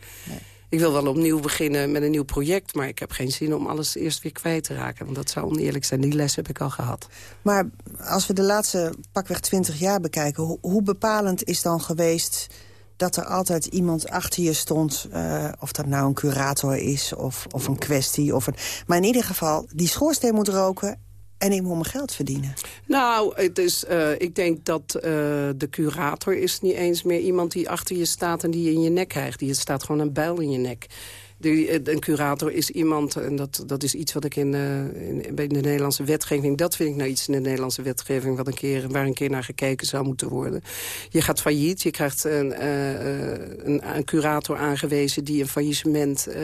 Ik wil wel opnieuw beginnen met een nieuw project... maar ik heb geen zin om alles eerst weer kwijt te raken. Want dat zou oneerlijk zijn. Die les heb ik al gehad. Maar als we de laatste pakweg twintig jaar bekijken... Hoe, bepalend is dan geweest dat er altijd iemand achter je stond... Uh, of dat nou een curator is of, of een kwestie. Of een, maar in ieder geval, die schoorsteen moet roken en ik moet mijn geld verdienen. Nou, het is, uh, ik denk dat uh, de curator is niet eens meer iemand die achter je staat... en die je in je nek krijgt. Die staat gewoon een bijl in je nek. De, een curator is iemand, en dat, dat is iets wat ik in, uh, in, de Nederlandse wetgeving... dat vind ik nou iets in de Nederlandse wetgeving wat een keer, waar een keer naar gekeken zou moeten worden. Je gaat failliet, je krijgt een, uh, een, een, curator aangewezen... die een faillissement uh,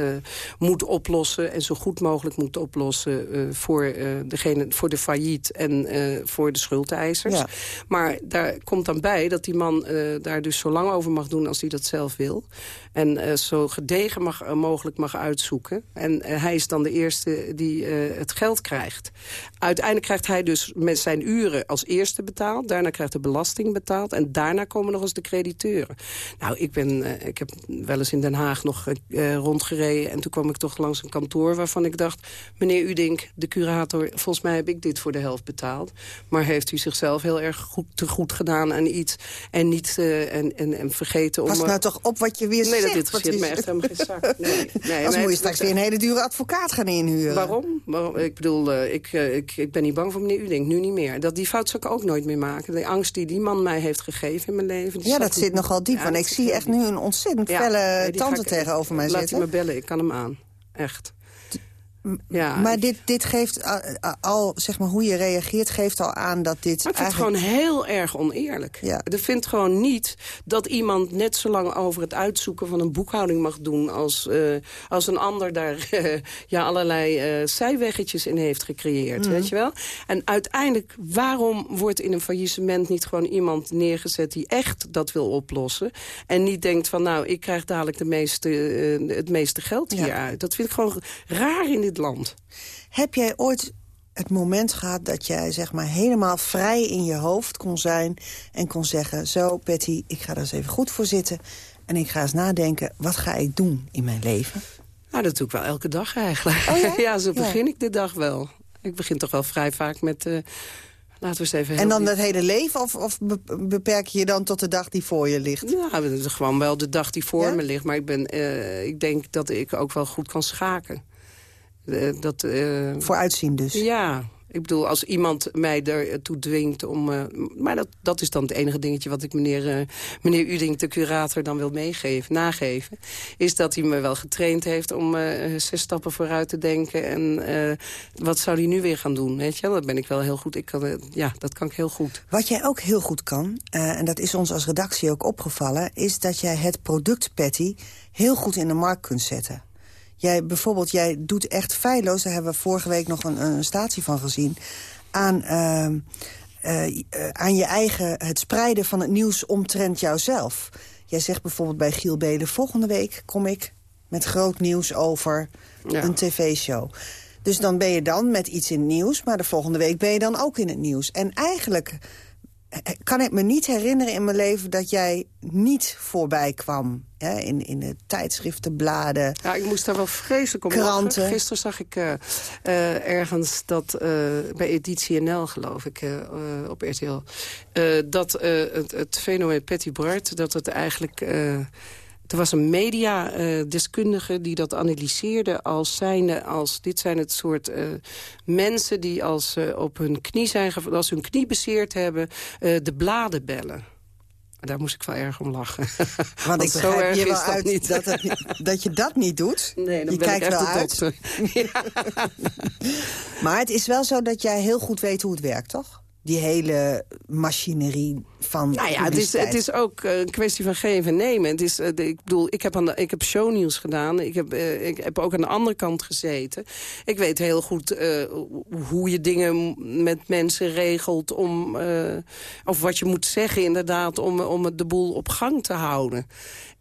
moet oplossen en zo goed mogelijk moet oplossen... voor, degene, voor de failliet en voor de schuldeisers. Ja. Maar daar komt dan bij dat die man daar dus zo lang over mag doen als hij dat zelf wil. En zo gedegen mag, mogelijk mag uitzoeken. En uh, hij is dan de eerste die het geld krijgt. Uiteindelijk krijgt hij dus met zijn uren als eerste betaald. Daarna krijgt de belasting betaald. En daarna komen nog eens de crediteuren. Nou, ik, ben, ik heb wel eens in Den Haag nog rondgereden. En toen kwam ik toch langs een kantoor waarvan ik dacht... meneer Udink, de curator, volgens mij heb ik dit voor de helft betaald. Maar heeft u zichzelf heel erg goed, te goed gedaan aan iets... en niet en, en, en vergeten om... Pas nou toch op wat je weer nee, dat interesseert me echt helemaal geen zak. [LAUGHS] Nee. Nee, Als moet je straks weer een hele dure advocaat gaan inhuren. Waarom? Waarom? Ik bedoel, uh, ik, uh, ik, ik ben niet bang voor meneer Udink, nu niet meer. Dat, die fout zou ik ook nooit meer maken. De angst die die man mij heeft gegeven in mijn leven... Ja, dat zit nogal diep. Ja, want ik zie echt nu een ontzettend ja, felle nee, tante tegenover mij laat zitten. Laat hij me bellen, ik kan hem aan. Echt. Ja, maar dit, dit geeft al, zeg maar, hoe je reageert, geeft al aan dat dit. Maar ik vind eigenlijk... het gewoon heel erg oneerlijk. Ja. Ik vind gewoon niet dat iemand net zo lang over het uitzoeken van een boekhouding mag doen als, uh, als een ander daar uh, [LAUGHS] ja, allerlei uh, zijweggetjes in heeft gecreëerd. Mm. Weet je wel? En uiteindelijk, waarom wordt in een faillissement niet gewoon iemand neergezet die echt dat wil oplossen? En niet denkt van nou, ik krijg dadelijk de meeste, het meeste geld hieruit. Ja. Dat vind ik gewoon raar in dit land. Heb jij ooit het moment gehad dat jij zeg maar helemaal vrij in je hoofd kon zijn... en kon zeggen, zo Patty, ik ga er eens even goed voor zitten... en ik ga eens nadenken, wat ga ik doen in mijn leven? Nou, dat doe ik wel elke dag eigenlijk. Oh ja? [LAUGHS] ja? zo begin ja. ik de dag wel. Ik begin toch wel vrij vaak met... Uh, Laten we eens even en dan het hele leven? Of, of, beperk je je dan tot de dag die voor je ligt? Ja, nou, gewoon wel de dag die voor ja? me ligt. Maar ik, ben, uh, ik denk dat ik ook wel goed kan schaken. Uh, dat, uh, Vooruitzien dus? Ja, ik bedoel, als iemand mij ertoe dwingt om... Uh, maar dat, dat is dan het enige dingetje wat ik meneer, uh, meneer Uding, de curator, dan wil meegeven, nageven. Is dat hij me wel getraind heeft om uh, zes stappen vooruit te denken. En wat zou hij nu weer gaan doen, weet je? Dat ben ik wel heel goed. Ik kan, ja, dat kan ik heel goed. Wat jij ook heel goed kan, en dat is ons als redactie ook opgevallen... is dat jij het product Patty heel goed in de markt kunt zetten. Jij, bijvoorbeeld, jij doet echt feilloos... daar hebben we vorige week nog een, een statie van gezien... aan, uh, uh, aan je eigen, het spreiden van het nieuws omtrent jouzelf. Jij zegt bijvoorbeeld bij Giel Belen... volgende week kom ik met groot nieuws over ja. een tv-show. Dus dan ben je dan met iets in het nieuws... maar de volgende week ben je dan ook in het nieuws. En eigenlijk kan ik me niet herinneren in mijn leven dat jij niet voorbij kwam. Hè? In, in de tijdschriften, bladen, Ja, ik moest daar wel vreselijk om kranten. Lachen. Gisteren zag ik uh, uh, ergens dat, uh, bij Editie NL geloof ik, op RTL... dat het, het fenomeen Patty Bart, dat het eigenlijk... Er was een mediadeskundige die dat analyseerde als zijnde... als dit zijn het soort uh, mensen die als uh, op hun knie zijn... als hun knie bezeerd hebben, uh, de bladen bellen. Daar moest ik wel erg om lachen. [LAUGHS] Want, Want ik zo erg je wel uit niet. Dat, het, dat je dat niet doet. [LAUGHS] Nee, dan je ben kijkt ik echt wel uit. [LAUGHS] ja. maar het is wel zo dat jij heel goed weet hoe het werkt, toch? Die hele machinerie van nou ja, het is, het is ook een kwestie van geven en nemen. Het is, ik bedoel, ik heb, aan de, ik heb shownieuws gedaan. Ik heb, uh, ik heb ook aan de andere kant gezeten. Ik weet heel goed uh, hoe je dingen met mensen regelt... Om, uh, of wat je moet zeggen inderdaad om, om de boel op gang te houden.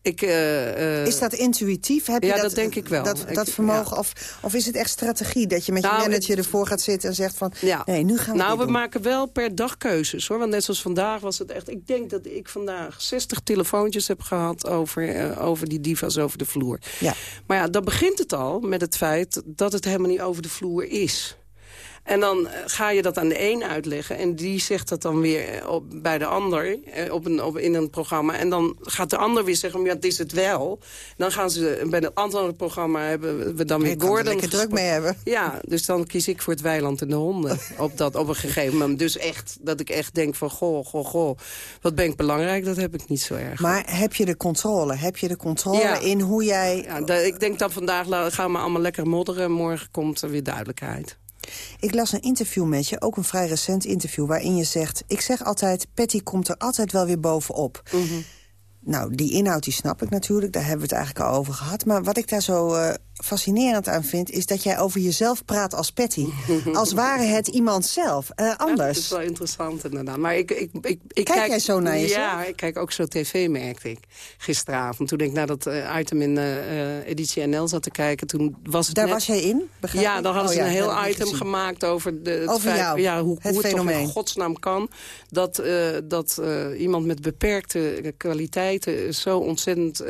Ik, uh, is dat intuïtief? Heb ja, je dat, dat denk ik wel. Dat, dat ik, vermogen? Ja. Of, of is het echt strategie? Dat je met nou, je manager het, ervoor gaat zitten en zegt van... Ja. nee, nu gaan we Nou, we doen. maken wel per dag keuzes, hoor. Want net zoals vandaag was het echt... Ik denk dat ik vandaag 60 telefoontjes heb gehad over, uh, over die divas over de vloer. Ja. Maar ja, dan begint het al met het feit dat het helemaal niet over de vloer is. En dan eh, ga je dat aan de een uitleggen. En die zegt dat dan weer eh, op, bij de ander eh, op een, op, in een programma. En dan gaat de ander weer zeggen, ja, dit is het wel. Dan gaan ze bij het andere programma hebben we dan weer er Gordon. lekker druk mee hebben. Ja, dus dan kies ik voor het weiland en de honden. [LAUGHS] op, dat, op een gegeven moment. Dus echt, dat ik echt denk van, goh, goh, goh. Wat ben ik belangrijk, dat heb ik niet zo erg. Maar heb je de controle? Heb je de controle in hoe jij... Ja, ik denk dat vandaag gaan we allemaal lekker modderen. Morgen komt er weer duidelijkheid. Ik las een interview met je, ook een vrij recent interview... waarin je zegt, ik zeg altijd, Patty komt er altijd wel weer bovenop. Nou, die inhoud die snap ik natuurlijk, daar hebben we het eigenlijk al over gehad. Maar wat ik daar zo eh, fascinerend aan vind... is dat jij over jezelf praat als Patty. [LAUGHS] als ware het iemand zelf, eh, Ja, dat anders. is wel interessant inderdaad. Maar ik, ik, ik, ik Kijk jij zo naar jezelf? Ja, ik kijk ook zo tv, merkte ik. Gisteravond, toen ik naar dat eh, item in eh, Editie NL zat te kijken... toen was het Daar net- was jij in, begrijp Ja, dan hadden Oh ze ja, een heel item gezien. gemaakt over, de, het Over feit, jou, ja, hoe, het hoe het toch in godsnaam kan... dat, dat iemand met beperkte kwaliteiten zo ontzettend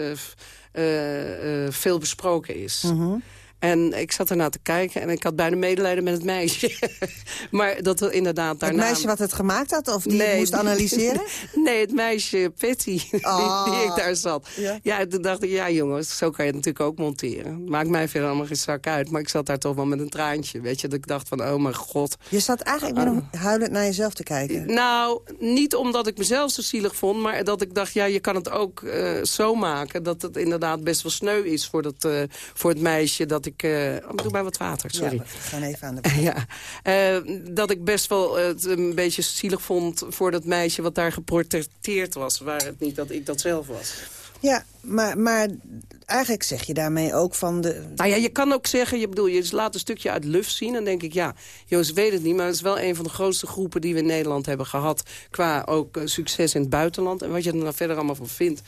veel besproken is. Mhm. En ik zat ernaar te kijken en ik had bijna medelijden met het meisje. [LAUGHS] maar dat er inderdaad Het daarna... meisje wat het gemaakt had, of die het moest analyseren? [LAUGHS] nee, het meisje Patty, die, Ah. die ik daar zat. Ja. Ja. toen dacht ik, ja jongens, zo kan je het natuurlijk ook monteren. Maakt mij verder allemaal geen zak uit. Maar ik zat daar toch wel met een traantje. Weet je, dat ik dacht van, oh mijn god. Je zat eigenlijk met een huilend naar jezelf te kijken. Nou, niet omdat ik mezelf zo zielig vond... maar dat ik dacht, ja, je kan het ook eh, zo maken... dat het inderdaad best wel sneu is voor, dat, eh, voor het meisje... dat ik... oh, doe maar wat water, sorry. Ja, we gaan even aan de [LAUGHS] Ja, eh, dat ik best wel eh, het een beetje zielig vond voor dat meisje wat daar geportretteerd was. Waar het niet dat ik dat zelf was. Ja, maar, maar eigenlijk zeg je daarmee ook van de... Nou ja, je kan ook zeggen, je, bedoel, je laat een stukje uit lucht zien. Dan denk ik, ja, Joost weet het niet. Maar het is wel een van de grootste groepen die we in Nederland hebben gehad. Qua ook succes in het buitenland. En wat je er dan verder allemaal van vindt.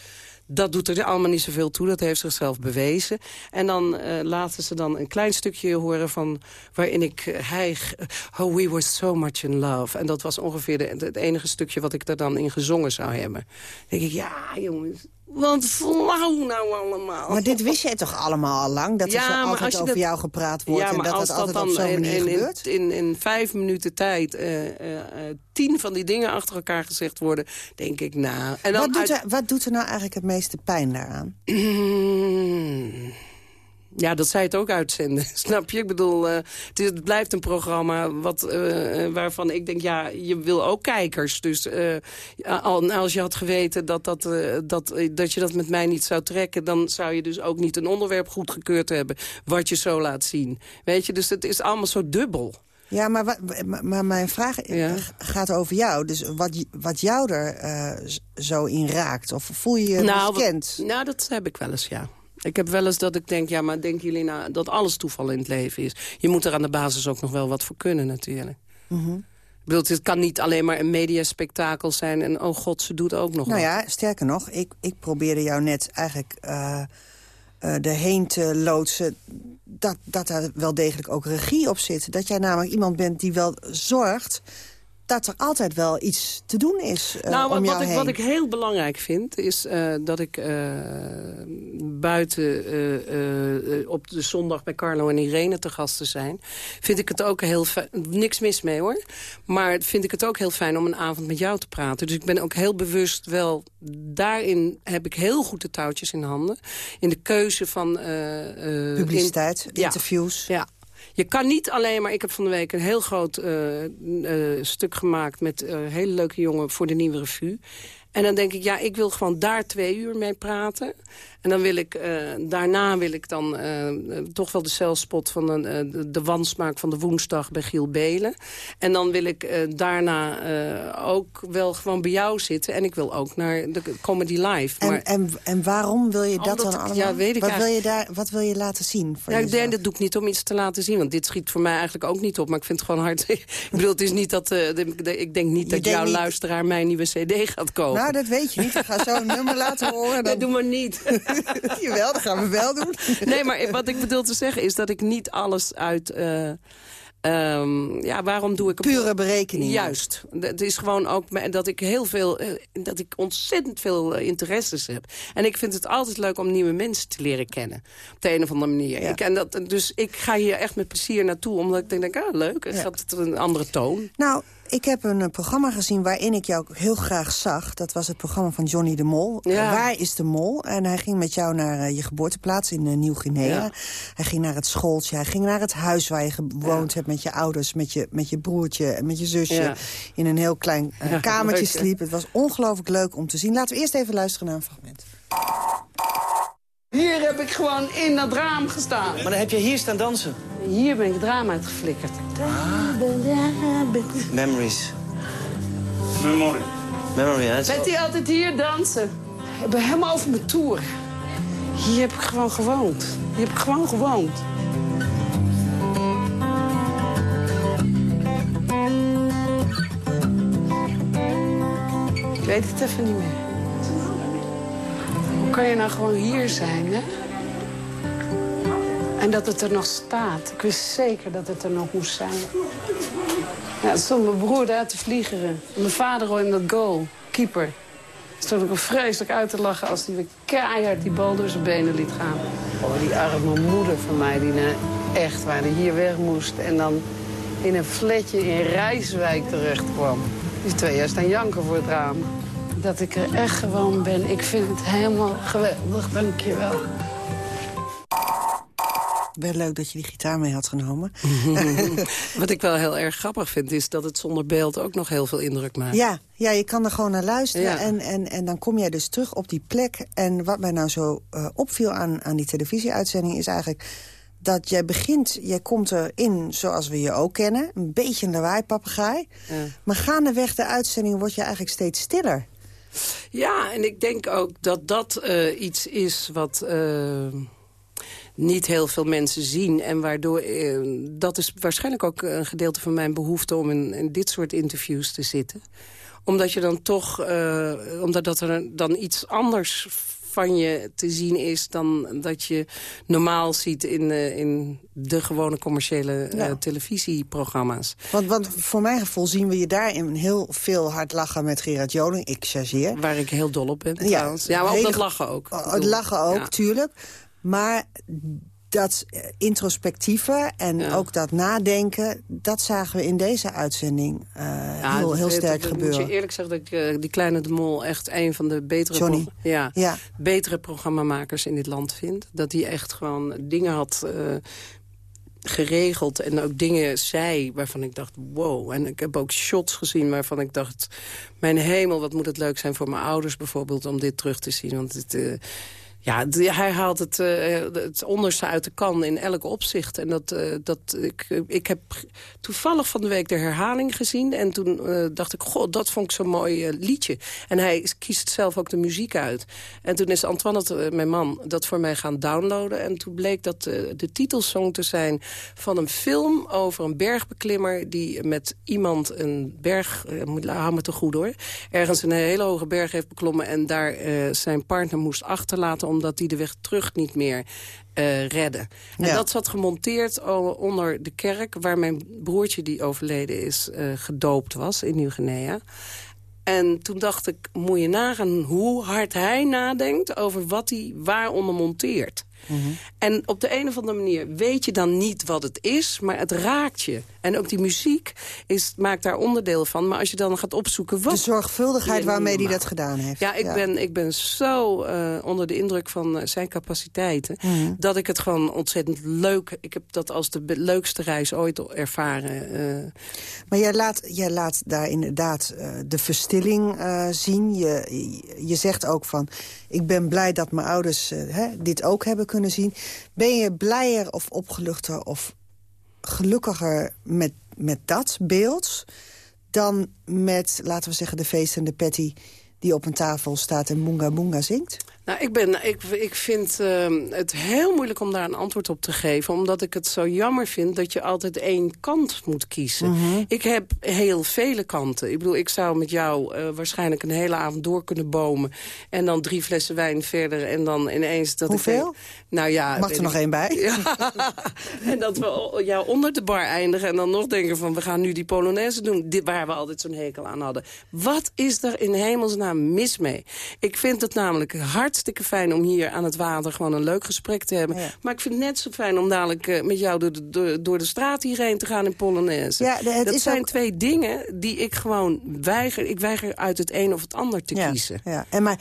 Dat doet er allemaal niet zoveel toe. Dat heeft zichzelf bewezen. En dan eh, laten ze dan een klein stukje horen van... waarin ik eh, hijg... Oh, we were so much in love. En dat was ongeveer de, het enige stukje wat ik er dan in gezongen zou hebben. Dan denk ik, ja, jongens... Wat flauw nou allemaal. Maar dit wist jij toch allemaal al lang? Dat er zo maar altijd over dat- jou gepraat wordt... Ja, en dat dat altijd dan op zo'n manier in, gebeurt? in, in vijf minuten tijd eh, eh, eh, tien van die dingen achter elkaar gezegd worden, denk ik, nou... En dan wat, doet uit- er, wat doet er nou eigenlijk het meeste pijn daaraan? [CLEARS THROAT] Ja, dat zij het ook uitzenden, [LAUGHS] snap je? Ik bedoel, eh, het, is- het blijft een programma wat, eh, waarvan ik denk, ja, je wil ook kijkers. Dus al, als je had geweten dat, dat, dat, dat je dat met mij niet zou trekken... dan zou je dus ook niet een onderwerp goedgekeurd hebben... wat je zo laat zien. Weet je, dus het is allemaal zo dubbel. Ja, maar, wat, maar- mijn vraag gaat over jou. Dus wat, wat jou er zo in raakt? Of voel je je nou, bekend? wat- nou, dat heb ik wel eens, ja. Ik heb wel eens dat ik denk, ja, maar denken jullie nou dat alles toeval in het leven is? Je moet er aan de basis ook nog wel wat voor kunnen, natuurlijk. Mhm. Ik bedoel, het kan niet alleen maar een mediaspectakel zijn... en oh god, ze doet ook nog Nou wat. ja, sterker nog, ik, ik probeerde jou net eigenlijk eh eh, erheen te loodsen... Dat, dat er wel degelijk ook regie op zit. Dat jij namelijk iemand bent die wel zorgt dat er altijd wel iets te doen is eh, nou, om wat, jou ik, heen. wat ik heel belangrijk vind, is eh, dat ik eh, buiten op de zondag bij Carlo en Irene te gast te zijn, vind ik het ook heel fijn. Niks mis mee hoor. Maar vind ik het ook heel fijn om een avond met jou te praten. Dus ik ben ook heel bewust wel, daarin heb ik heel goed de touwtjes in handen. In de keuze van... Publiciteit, in- ja. interviews. Ja. Je kan niet alleen maar... Ik heb van de week een heel groot eh, eh, stuk gemaakt... met een hele leuke jongen voor de Nieuwe Revue. En dan denk ik, ja, ik wil gewoon daar twee uur mee praten. En dan wil ik, eh, daarna wil ik dan eh, toch wel de celspot van de, eh, de, de wansmaak van de woensdag bij Giel Belen. En dan wil ik daarna ook wel gewoon bij jou zitten. En ik wil ook naar de Comedy Live. En, Maar, en, en waarom wil je dat dan ik- allemaal? ja, weet ik wat, wil je daar, wat wil je laten zien? Van ja, ik denk, dat doe ik niet om iets te laten zien. Want dit schiet voor mij eigenlijk ook niet op. Maar ik vind het gewoon hard. [LAUGHS] ik bedoel, het is niet dat... de- de- ik denk niet dat jouw niet- luisteraar mijn nieuwe cd gaat kopen. Nou, dat weet je niet. We gaan zo een nummer laten horen. Dat doen we niet. [LAUGHS] [LAUGHS] Jawel, dat gaan we wel doen. nee, maar wat ik bedoel te zeggen is dat ik niet alles uit... eh, Ehm, ja, waarom doe ik... Pure berekening. Juist. Het is gewoon ook dat ik heel veel... eh, dat ik ontzettend veel eh, interesses heb. En ik vind het altijd leuk om nieuwe mensen te leren kennen. Op de een of andere manier. Ik, en dat, dus ik ga hier echt met plezier naartoe. Omdat ik denk, ah, leuk. Het gaat het een andere toon. Nou, ik heb een eh, programma gezien waarin ik jou heel graag zag. Dat was het programma van Johnny de Mol. Ja. Waar is de Mol? En hij ging met jou naar eh, je geboorteplaats in eh, Nieuw-Guinea. Ja. Hij ging naar het schooltje. Hij ging naar het huis waar je gewoond hebt met je ouders, met je, met je broertje en met je zusje. In een heel klein eh, kamertje leuk, sliep. Het was ongelooflijk leuk om te zien. Laten we eerst even luisteren naar een fragment. Hier heb ik gewoon in dat raam gestaan. Maar dan heb je hier staan dansen. Hier ben ik het raam uitgeflikkerd. Memories. Memory. Memory, hè? Bent hij altijd hier dansen? Ik ben helemaal over mijn toer. Hier heb ik gewoon gewoond. Hier heb ik gewoon gewoond. Ik weet het even niet meer. Kan je nou gewoon hier zijn, hè? En dat het er nog staat. Ik wist zeker dat het er nog moest zijn. Ja, toen stond mijn broer daar te vliegeren. En mijn vader al in dat goal. Keeper. Stond ik er vreselijk uit te lachen als hij weer keihard die bal door zijn benen liet gaan. Oh, die arme moeder van mij die nou echt waar die hier weg moest. En dan in een flatje in Rijswijk terecht kwam. Die twee jaar staan janken voor het raam. Dat ik er echt gewoon ben. Ik vind het helemaal geweldig. Dank je wel. Wel leuk dat je die gitaar mee had genomen. [LAUGHS] Wat ik wel heel erg grappig vind, is dat het zonder beeld ook nog heel veel indruk maakt. Ja, ja, je kan er gewoon naar luisteren. Ja. En, en, en dan kom jij dus terug op die plek. En wat mij nou zo eh, opviel aan, aan die televisieuitzending... is eigenlijk dat jij begint, jij komt erin zoals we je ook kennen. Een beetje een lawaai-papegaai. Ja. Maar gaandeweg de uitzending word je eigenlijk steeds stiller. Ja, en ik denk ook dat dat eh, iets is wat eh, niet heel veel mensen zien. En waardoor, eh, dat is waarschijnlijk ook een gedeelte van mijn behoefte... om in, dit soort interviews te zitten. Omdat je dan toch, omdat dat er dan iets anders van je te zien is... dan dat je normaal ziet in, eh, in de gewone commerciële eh, televisieprogramma's. Want, want voor mijn gevoel zien we je daarin heel veel hard lachen met Gerard Joling. Ik chargeer. Waar ik heel dol op ben Ja, trouwens. Ja, maar ook dat lachen ook. Oh, Het lachen ook, ja. tuurlijk. Maar dat introspectieve en ook dat nadenken... dat zagen we in deze uitzending Ja, heel, heel sterk dat gebeuren. Moet je eerlijk zeggen dat ik eh, die kleine de Mol echt een van de betere, Johnny. ja, Ja. betere programmamakers in dit land vind. Dat hij echt gewoon dingen had eh, geregeld en ook dingen zei waarvan ik dacht, wow. En ik heb ook shots gezien waarvan ik dacht, mijn hemel, wat moet het leuk zijn voor mijn ouders bijvoorbeeld om dit terug te zien. Want het, ja, hij haalt het, eh, het onderste uit de kan in elk opzicht. En dat, eh, dat ik, ik heb toevallig van de week de herhaling gezien. En toen eh, dacht ik, god, dat vond ik zo'n mooi eh, liedje. En hij kiest zelf ook de muziek uit. En toen is Antoinette, eh, mijn man, dat voor mij gaan downloaden. En toen bleek dat eh, de titelsong te zijn van een film over een bergbeklimmer... die met iemand een berg, eh, hou me te goed hoor... ergens een hele hoge berg heeft beklommen... en daar eh, zijn partner moest achterlaten... omdat die de weg terug niet meer eh redde. En Ja. dat zat gemonteerd onder de kerk... waar mijn broertje, die overleden is, eh, gedoopt was in Nieuw-Guinea. En toen dacht ik, moet je nagaan hoe hard hij nadenkt... over wat hij waaronder monteert. En op de een of andere manier weet je dan niet wat het is, maar het raakt je. En ook die muziek is, maakt daar onderdeel van. Maar als je dan gaat opzoeken... Wat De zorgvuldigheid waarmee hij dat gedaan heeft. Ja, ik, Ben, ik ben zo eh, onder de indruk van eh, zijn capaciteiten... Mhm. dat ik het gewoon ontzettend leuk... Ik heb dat als de leukste reis ooit ervaren. eh. Maar jij laat, jij laat daar inderdaad de verstilling zien. Je, je zegt ook van, ik ben blij dat mijn ouders hè, dit ook hebben kunnen zien. Ben je blijer of opgeluchter of gelukkiger met, met dat beeld... dan met, laten we zeggen, de feest en de patty die op een tafel staat en boonga boonga zingt? Nou, ik, ben, ik, ik vind ehm, het heel moeilijk om daar een antwoord op te geven. Omdat ik het zo jammer vind dat je altijd één kant moet kiezen. Mhm. Ik heb heel vele kanten. Ik bedoel, ik zou met jou eh, waarschijnlijk een hele avond door kunnen bomen. En dan drie flessen wijn verder. En dan ineens... Dat Hoeveel? Ik, nou ja... Mag er nog één bij? [LAUGHS] Ja. en dat we ja, onder de bar eindigen. En dan nog denken van, we gaan nu die Polonaise doen. Dit, waar we altijd zo'n hekel aan hadden. Wat is er in hemelsnaam mis mee? Ik vind het namelijk hartstikke fijn om hier aan het water... gewoon een leuk gesprek te hebben. Maar ik vind het net zo fijn om dadelijk eh, met jou door de, door, door de straat hierheen te gaan in Polonaise. Ja, de- het dat is zijn ook- twee dingen die ik gewoon weiger. Ik weiger uit het een of het ander te ja, kiezen. Ja. En maar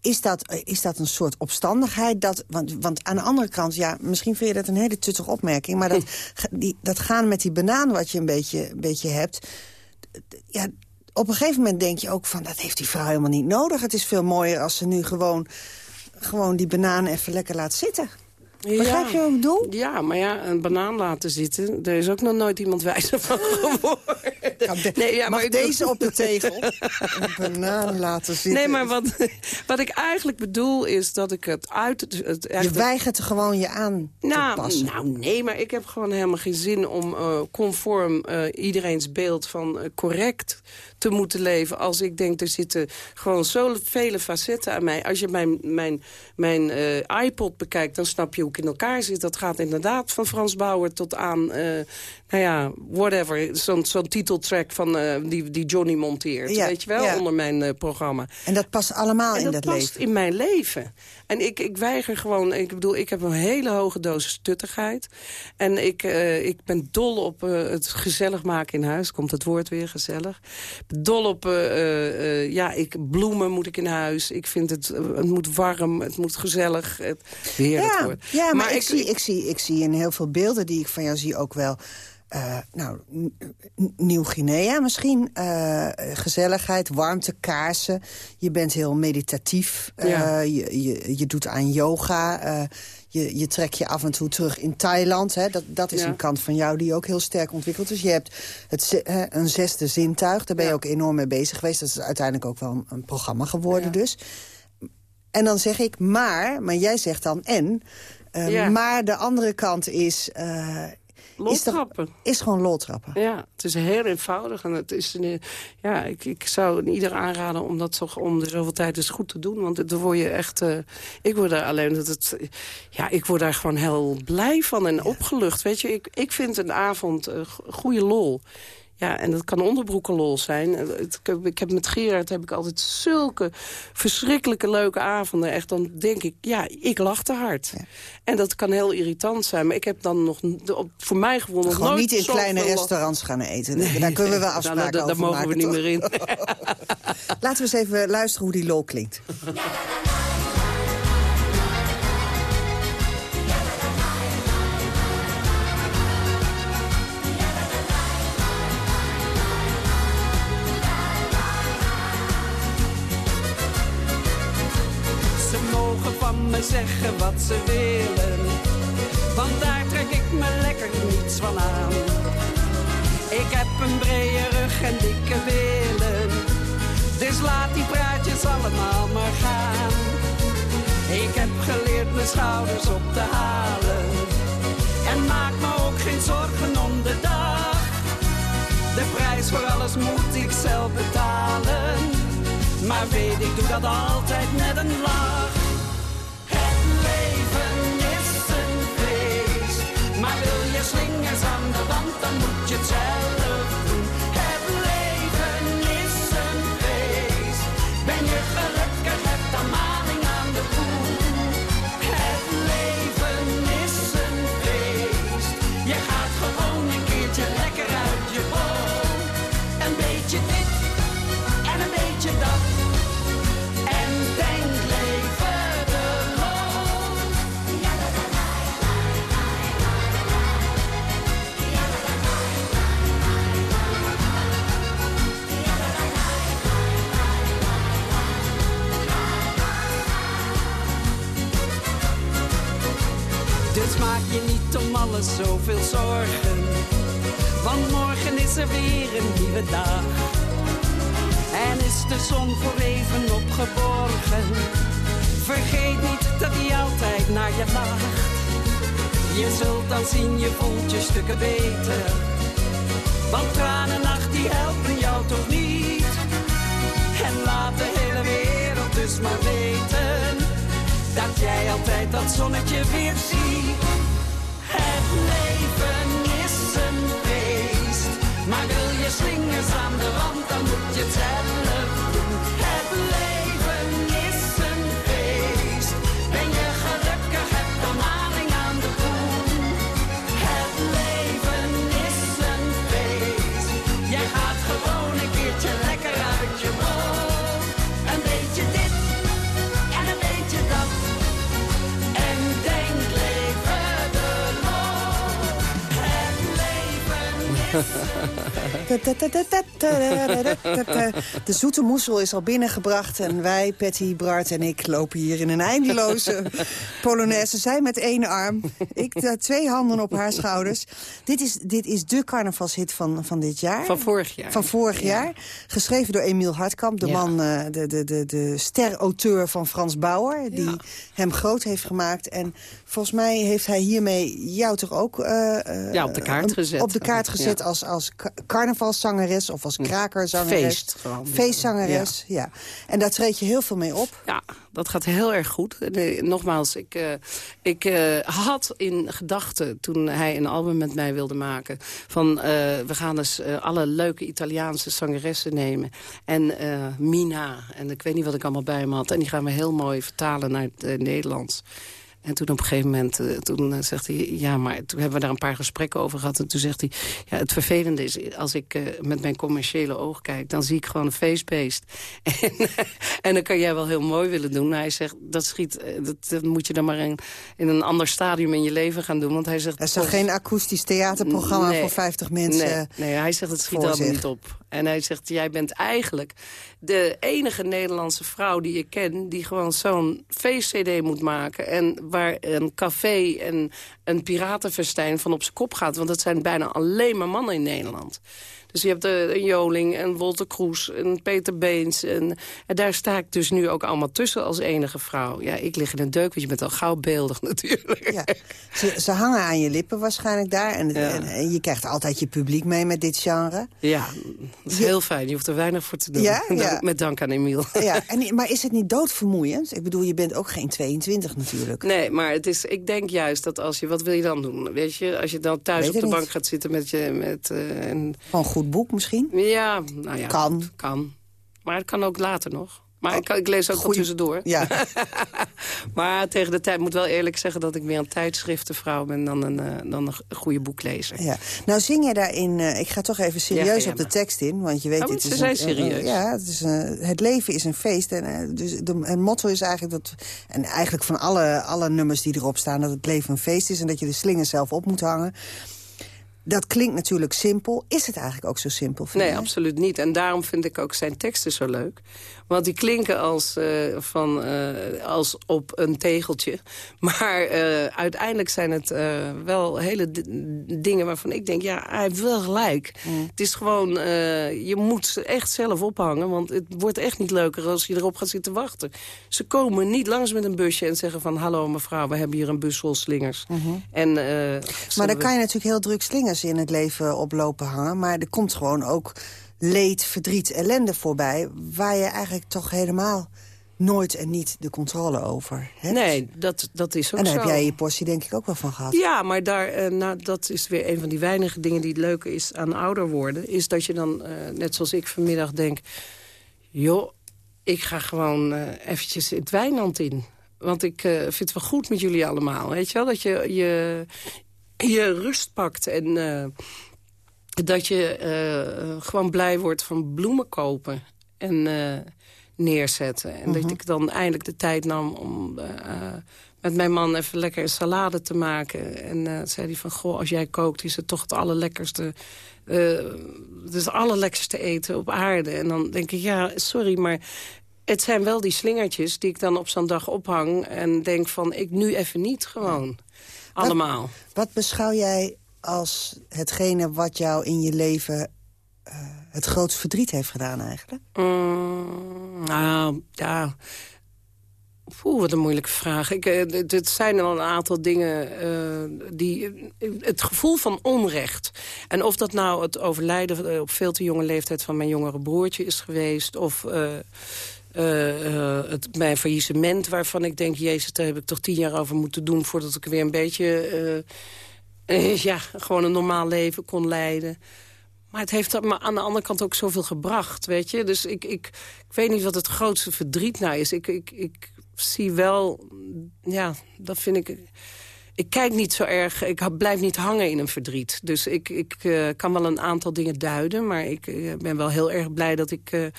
is dat, is dat een soort opstandigheid? Dat, want, want aan de andere kant, ja, misschien vind je dat een hele tuttige opmerking... maar dat, [LAUGHS] die, dat gaan met die banaan wat je een beetje, een beetje hebt... Ja, op een gegeven moment denk je ook van... dat heeft die vrouw helemaal niet nodig. Het is veel mooier als ze nu gewoon, gewoon die banaan even lekker laat zitten. Begrijp je wat ik bedoel? Ja, maar ja, een banaan laten zitten... er is ook nog nooit iemand wijzer van [LAUGHS] geworden. Nee, ja, maar deze op de tegel? [LAUGHS] Een banaan laten zitten. Nee, maar wat, [LAUGHS] wat ik eigenlijk bedoel is dat ik het uit... Het, het Je weigert er gewoon je aan te nou, passen. nou, nee, maar ik heb gewoon helemaal geen zin om eh, conform eh, iedereens beeld van eh, correct te moeten leven. Als ik denk, er zitten gewoon zo vele facetten aan mij. Als je mijn, mijn, mijn eh, iPod bekijkt, dan snap je hoe ik in elkaar zit. Dat gaat inderdaad van Frans Bauer tot aan, eh, nou ja, whatever. Zo'n zo'n titeltrack van, eh, die, die Johnny monteert, Ja, weet je wel, ja. onder mijn programma. En dat past allemaal En in dat dat past leven. in mijn leven. En ik, ik weiger gewoon... Ik bedoel, ik heb een hele hoge dosis stuttigheid. En ik, ik ben dol op het gezellig maken in huis. Komt het woord weer, gezellig. Dol op... eh, eh, eh, ja, ik, bloemen moet ik in huis. Ik vind het... het moet warm, het moet gezellig. Het, dat Ja, woord. ja maar, ik, zie, ik, zie, ik zie in heel veel beelden die ik van jou zie ook wel... nou, Nieuw-Guinea misschien. gezelligheid, warmte, kaarsen. Je bent heel meditatief. Ja. je, je, je doet aan yoga. Eh, je, je trekt je af en toe terug in Thailand. Hè. Dat, dat is Ja. een kant van jou die ook heel sterk ontwikkeld is. Je hebt het, hè, een zesde zintuig. Daar ben je ook enorm mee bezig geweest. Dat is uiteindelijk ook wel een, een programma geworden dus. En dan zeg ik maar, maar jij zegt dan en. Eh, Ja. Maar de andere kant is... is, is gewoon loltrappen. Ja, het is heel eenvoudig. En het is een, eh, ja, ik, ik zou ieder aanraden om dat toch om de zoveel tijd eens goed te doen. Want dan word je echt... eh, ik word daar alleen... Dat het, ja, ik word daar gewoon heel blij van en opgelucht. Weet je, ik, ik vind een avond go- goede lol. Ja, en dat kan onderbroekenlol zijn. Eh, het- Ik heb, ik heb met Gerard heb ik altijd zulke verschrikkelijke leuke avonden. Echt, dan denk ik, ja, ik lach te hard. En dat kan heel irritant zijn. Maar ik heb dan nog, voor mijn gevoel nog Gewoon nooit niet in kleine restaurants gaan eten. Daar kunnen we wel Nou, afspraken daar- mogen we niet meer in. [LAUGHS] Laten we eens even luisteren hoe die lol klinkt. [LAUGHS] ze willen, want daar trek ik me lekker niets van aan. Ik heb een brede rug en dikke billen, dus laat die praatjes allemaal maar gaan. Ik heb geleerd mijn schouders op te halen en maak me ook geen zorgen om de dag. De prijs voor alles moet ik zelf betalen. Maar weet, ik doe dat altijd met een lach. Want morgen is er weer een nieuwe dag. En is de zon voor even opgeborgen. Vergeet niet dat hij altijd naar je lacht. Je zult dan zien, je voelt je stukken beter. Want tranennacht die helpen jou toch niet. En laat de hele wereld dus maar weten. Dat jij altijd dat zonnetje weer ziet. Maar wil je slingers aan de wand, dan moet je het zelf doen. Het leven is een feest. Ben je gelukkig, heb dan maling aan de koen. Het leven is een feest. Jij gaat gewoon een keertje lekker uit je bol. Een beetje dit en een beetje dat. En denk leven de. Het leven [LAUGHS] De zoete moesel is al binnengebracht en wij, Patty, Bart en ik lopen hier in een eindeloze [LAUGHS] polonaise. Zij met één arm, ik eh, twee handen op haar schouders. Dit is, dit is de carnavalshit van, van dit jaar. Van vorig jaar. Van vorig Ja. jaar. Geschreven door Emiel Hartkamp, de Ja. man, eh, de, de, de, de ster-auteur van Frans Bauer. Die hem groot heeft gemaakt. En volgens mij heeft hij hiermee jou toch ook... eh, Ja, op de kaart gezet. Op de kaart gezet als, als ka- carnavalszangeres of als krakerzangeres. Feest gewoon. Feestzangeres, ja. En daar treed je heel veel mee op. Ja, dat gaat heel erg goed. Nee, nogmaals, ik, eh, ik eh, had in gedachten toen hij een album met mij wilde maken... van eh, we gaan dus eh, alle leuke Italiaanse zangeressen nemen. En Mina, en ik weet niet wat ik allemaal bij me had. En die gaan we heel mooi vertalen naar het Nederlands. En toen op een gegeven moment, eh, toen eh, zegt hij... ja, maar toen hebben we daar een paar gesprekken over gehad. En toen zegt hij, ja, het vervelende is... als ik eh, met mijn commerciële oog kijk... dan zie ik gewoon een feestbeest. [LAUGHS] En, en dan kan jij wel heel mooi willen doen. Hij zegt, dat schiet... dat, dat moet je dan maar in, in een ander stadium in je leven gaan doen. Want hij zegt... Er is toch geen akoestisch theaterprogramma Nee. voor 50 mensen? Nee, nee, hij zegt het schiet allemaal niet op. En hij zegt, jij bent eigenlijk de enige Nederlandse vrouw die ik ken... die gewoon zo'n feest-cd moet maken. En waar een café en een piratenfestijn van op zijn kop gaat. Want dat zijn bijna alleen maar mannen in Nederland. Dus je hebt eh, een Joling, en Wolter Kroes, en Peter Beens. En, en daar sta ik dus nu ook allemaal tussen als enige vrouw. Ja, ik lig in een deuk, want je bent al gauw beeldig [LAUGHS] natuurlijk. Ja. Ze, ze hangen aan je lippen waarschijnlijk daar. En, Ja. en, en je krijgt altijd je publiek mee met dit genre. Ja, dat is heel fijn. Je hoeft er weinig voor te doen. Ja? [LAUGHS] Met dank aan Emiel. Ja, en, maar is het niet doodvermoeiend? Ik bedoel, je bent ook geen 22 natuurlijk. Nee, maar het is, ik denk juist dat als je... Wat wil je dan doen? Weet je, als je dan thuis Weet op de niet. bank gaat zitten met je... Met, een... Van een goed boek misschien? Ja, nou ja. Kan. Kan. Maar het kan ook later nog. Maar ik, ik lees ook Goeie- tussendoor. Ja. [LAUGHS] maar tegen de tijd, ik moet wel eerlijk zeggen... dat ik meer een tijdschriftenvrouw ben dan een, eh, dan een goede boeklezer. Ja. Nou zing je daarin, eh, ik ga toch even serieus op de tekst in. Want je weet, Oh, dit ze is zijn een- serieus. ja, het, is, een- het leven is een feest. En, eh, dus de, het motto is eigenlijk dat, en eigenlijk van alle, alle nummers die erop staan... dat het leven een feest is en dat je de slinger zelf op moet hangen. Dat klinkt natuurlijk simpel. Is het eigenlijk ook zo simpel? Nee, absoluut niet. En daarom vind ik ook zijn teksten zo leuk. Want die klinken als, eh, van, eh, als op een tegeltje. [LAUGHS] Maar eh, uiteindelijk zijn het wel hele dingen waarvan ik denk... ja, hij heeft wel gelijk. Het is gewoon, je moet ze echt zelf ophangen... want het wordt echt niet leuker als je erop gaat zitten wachten. Ze komen niet langs met een busje en zeggen van... hallo mevrouw, we hebben hier een bus vol slingers. en, eh, Maar dan we- kan je natuurlijk heel druk slingers in het leven oplopen hangen. Maar er komt gewoon ook leed, verdriet, ellende voorbij... waar je eigenlijk toch helemaal nooit en niet de controle over hebt. Nee, dat, dat is ook En daar zo. heb jij je portie denk ik ook wel van gehad. Ja, maar daar, eh, nou, dat is weer een van die weinige dingen die het leuke is aan ouder worden. Is dat je dan, eh, net zoals ik vanmiddag denk... joh, ik ga gewoon eh, eventjes het wijnand in. Want ik vind het wel goed met jullie allemaal. Weet je wel, dat je je, je rust pakt en... eh, dat je eh, gewoon blij wordt van bloemen kopen en eh, neerzetten. En dat ik dan eindelijk de tijd nam om met mijn man even lekker een salade te maken. En zei hij van, goh, als jij kookt is het toch het allerlekkerste... het is het allerlekkerste eten op aarde. En dan denk ik, ja, sorry, maar het zijn wel die slingertjes... die ik dan op zo'n dag ophang en denk van, ik nu even niet gewoon. Allemaal. Wat beschouw jij als hetgene wat jou in je leven eh, het grootste verdriet heeft gedaan eigenlijk? Mm, nou, ja. Oeh, wat een moeilijke vraag. Ik, eh, het zijn al een aantal dingen uh, die... Het gevoel van onrecht. En of dat nou het overlijden op veel te jonge leeftijd... van mijn jongere broertje is geweest... of uh, het, mijn faillissement waarvan ik denk... jezus, daar heb ik toch tien jaar over moeten doen... voordat ik weer een beetje... ja, gewoon een normaal leven kon leiden. Maar het heeft me aan de andere kant ook zoveel gebracht, weet je. Dus ik, ik, ik weet niet wat het grootste verdriet nou is. Ik, ik, ik zie wel, ja, dat vind ik... Ik kijk niet zo erg, ik blijf niet hangen in een verdriet. Dus ik, ik kan wel een aantal dingen duiden... maar ik ben wel heel erg blij dat ik...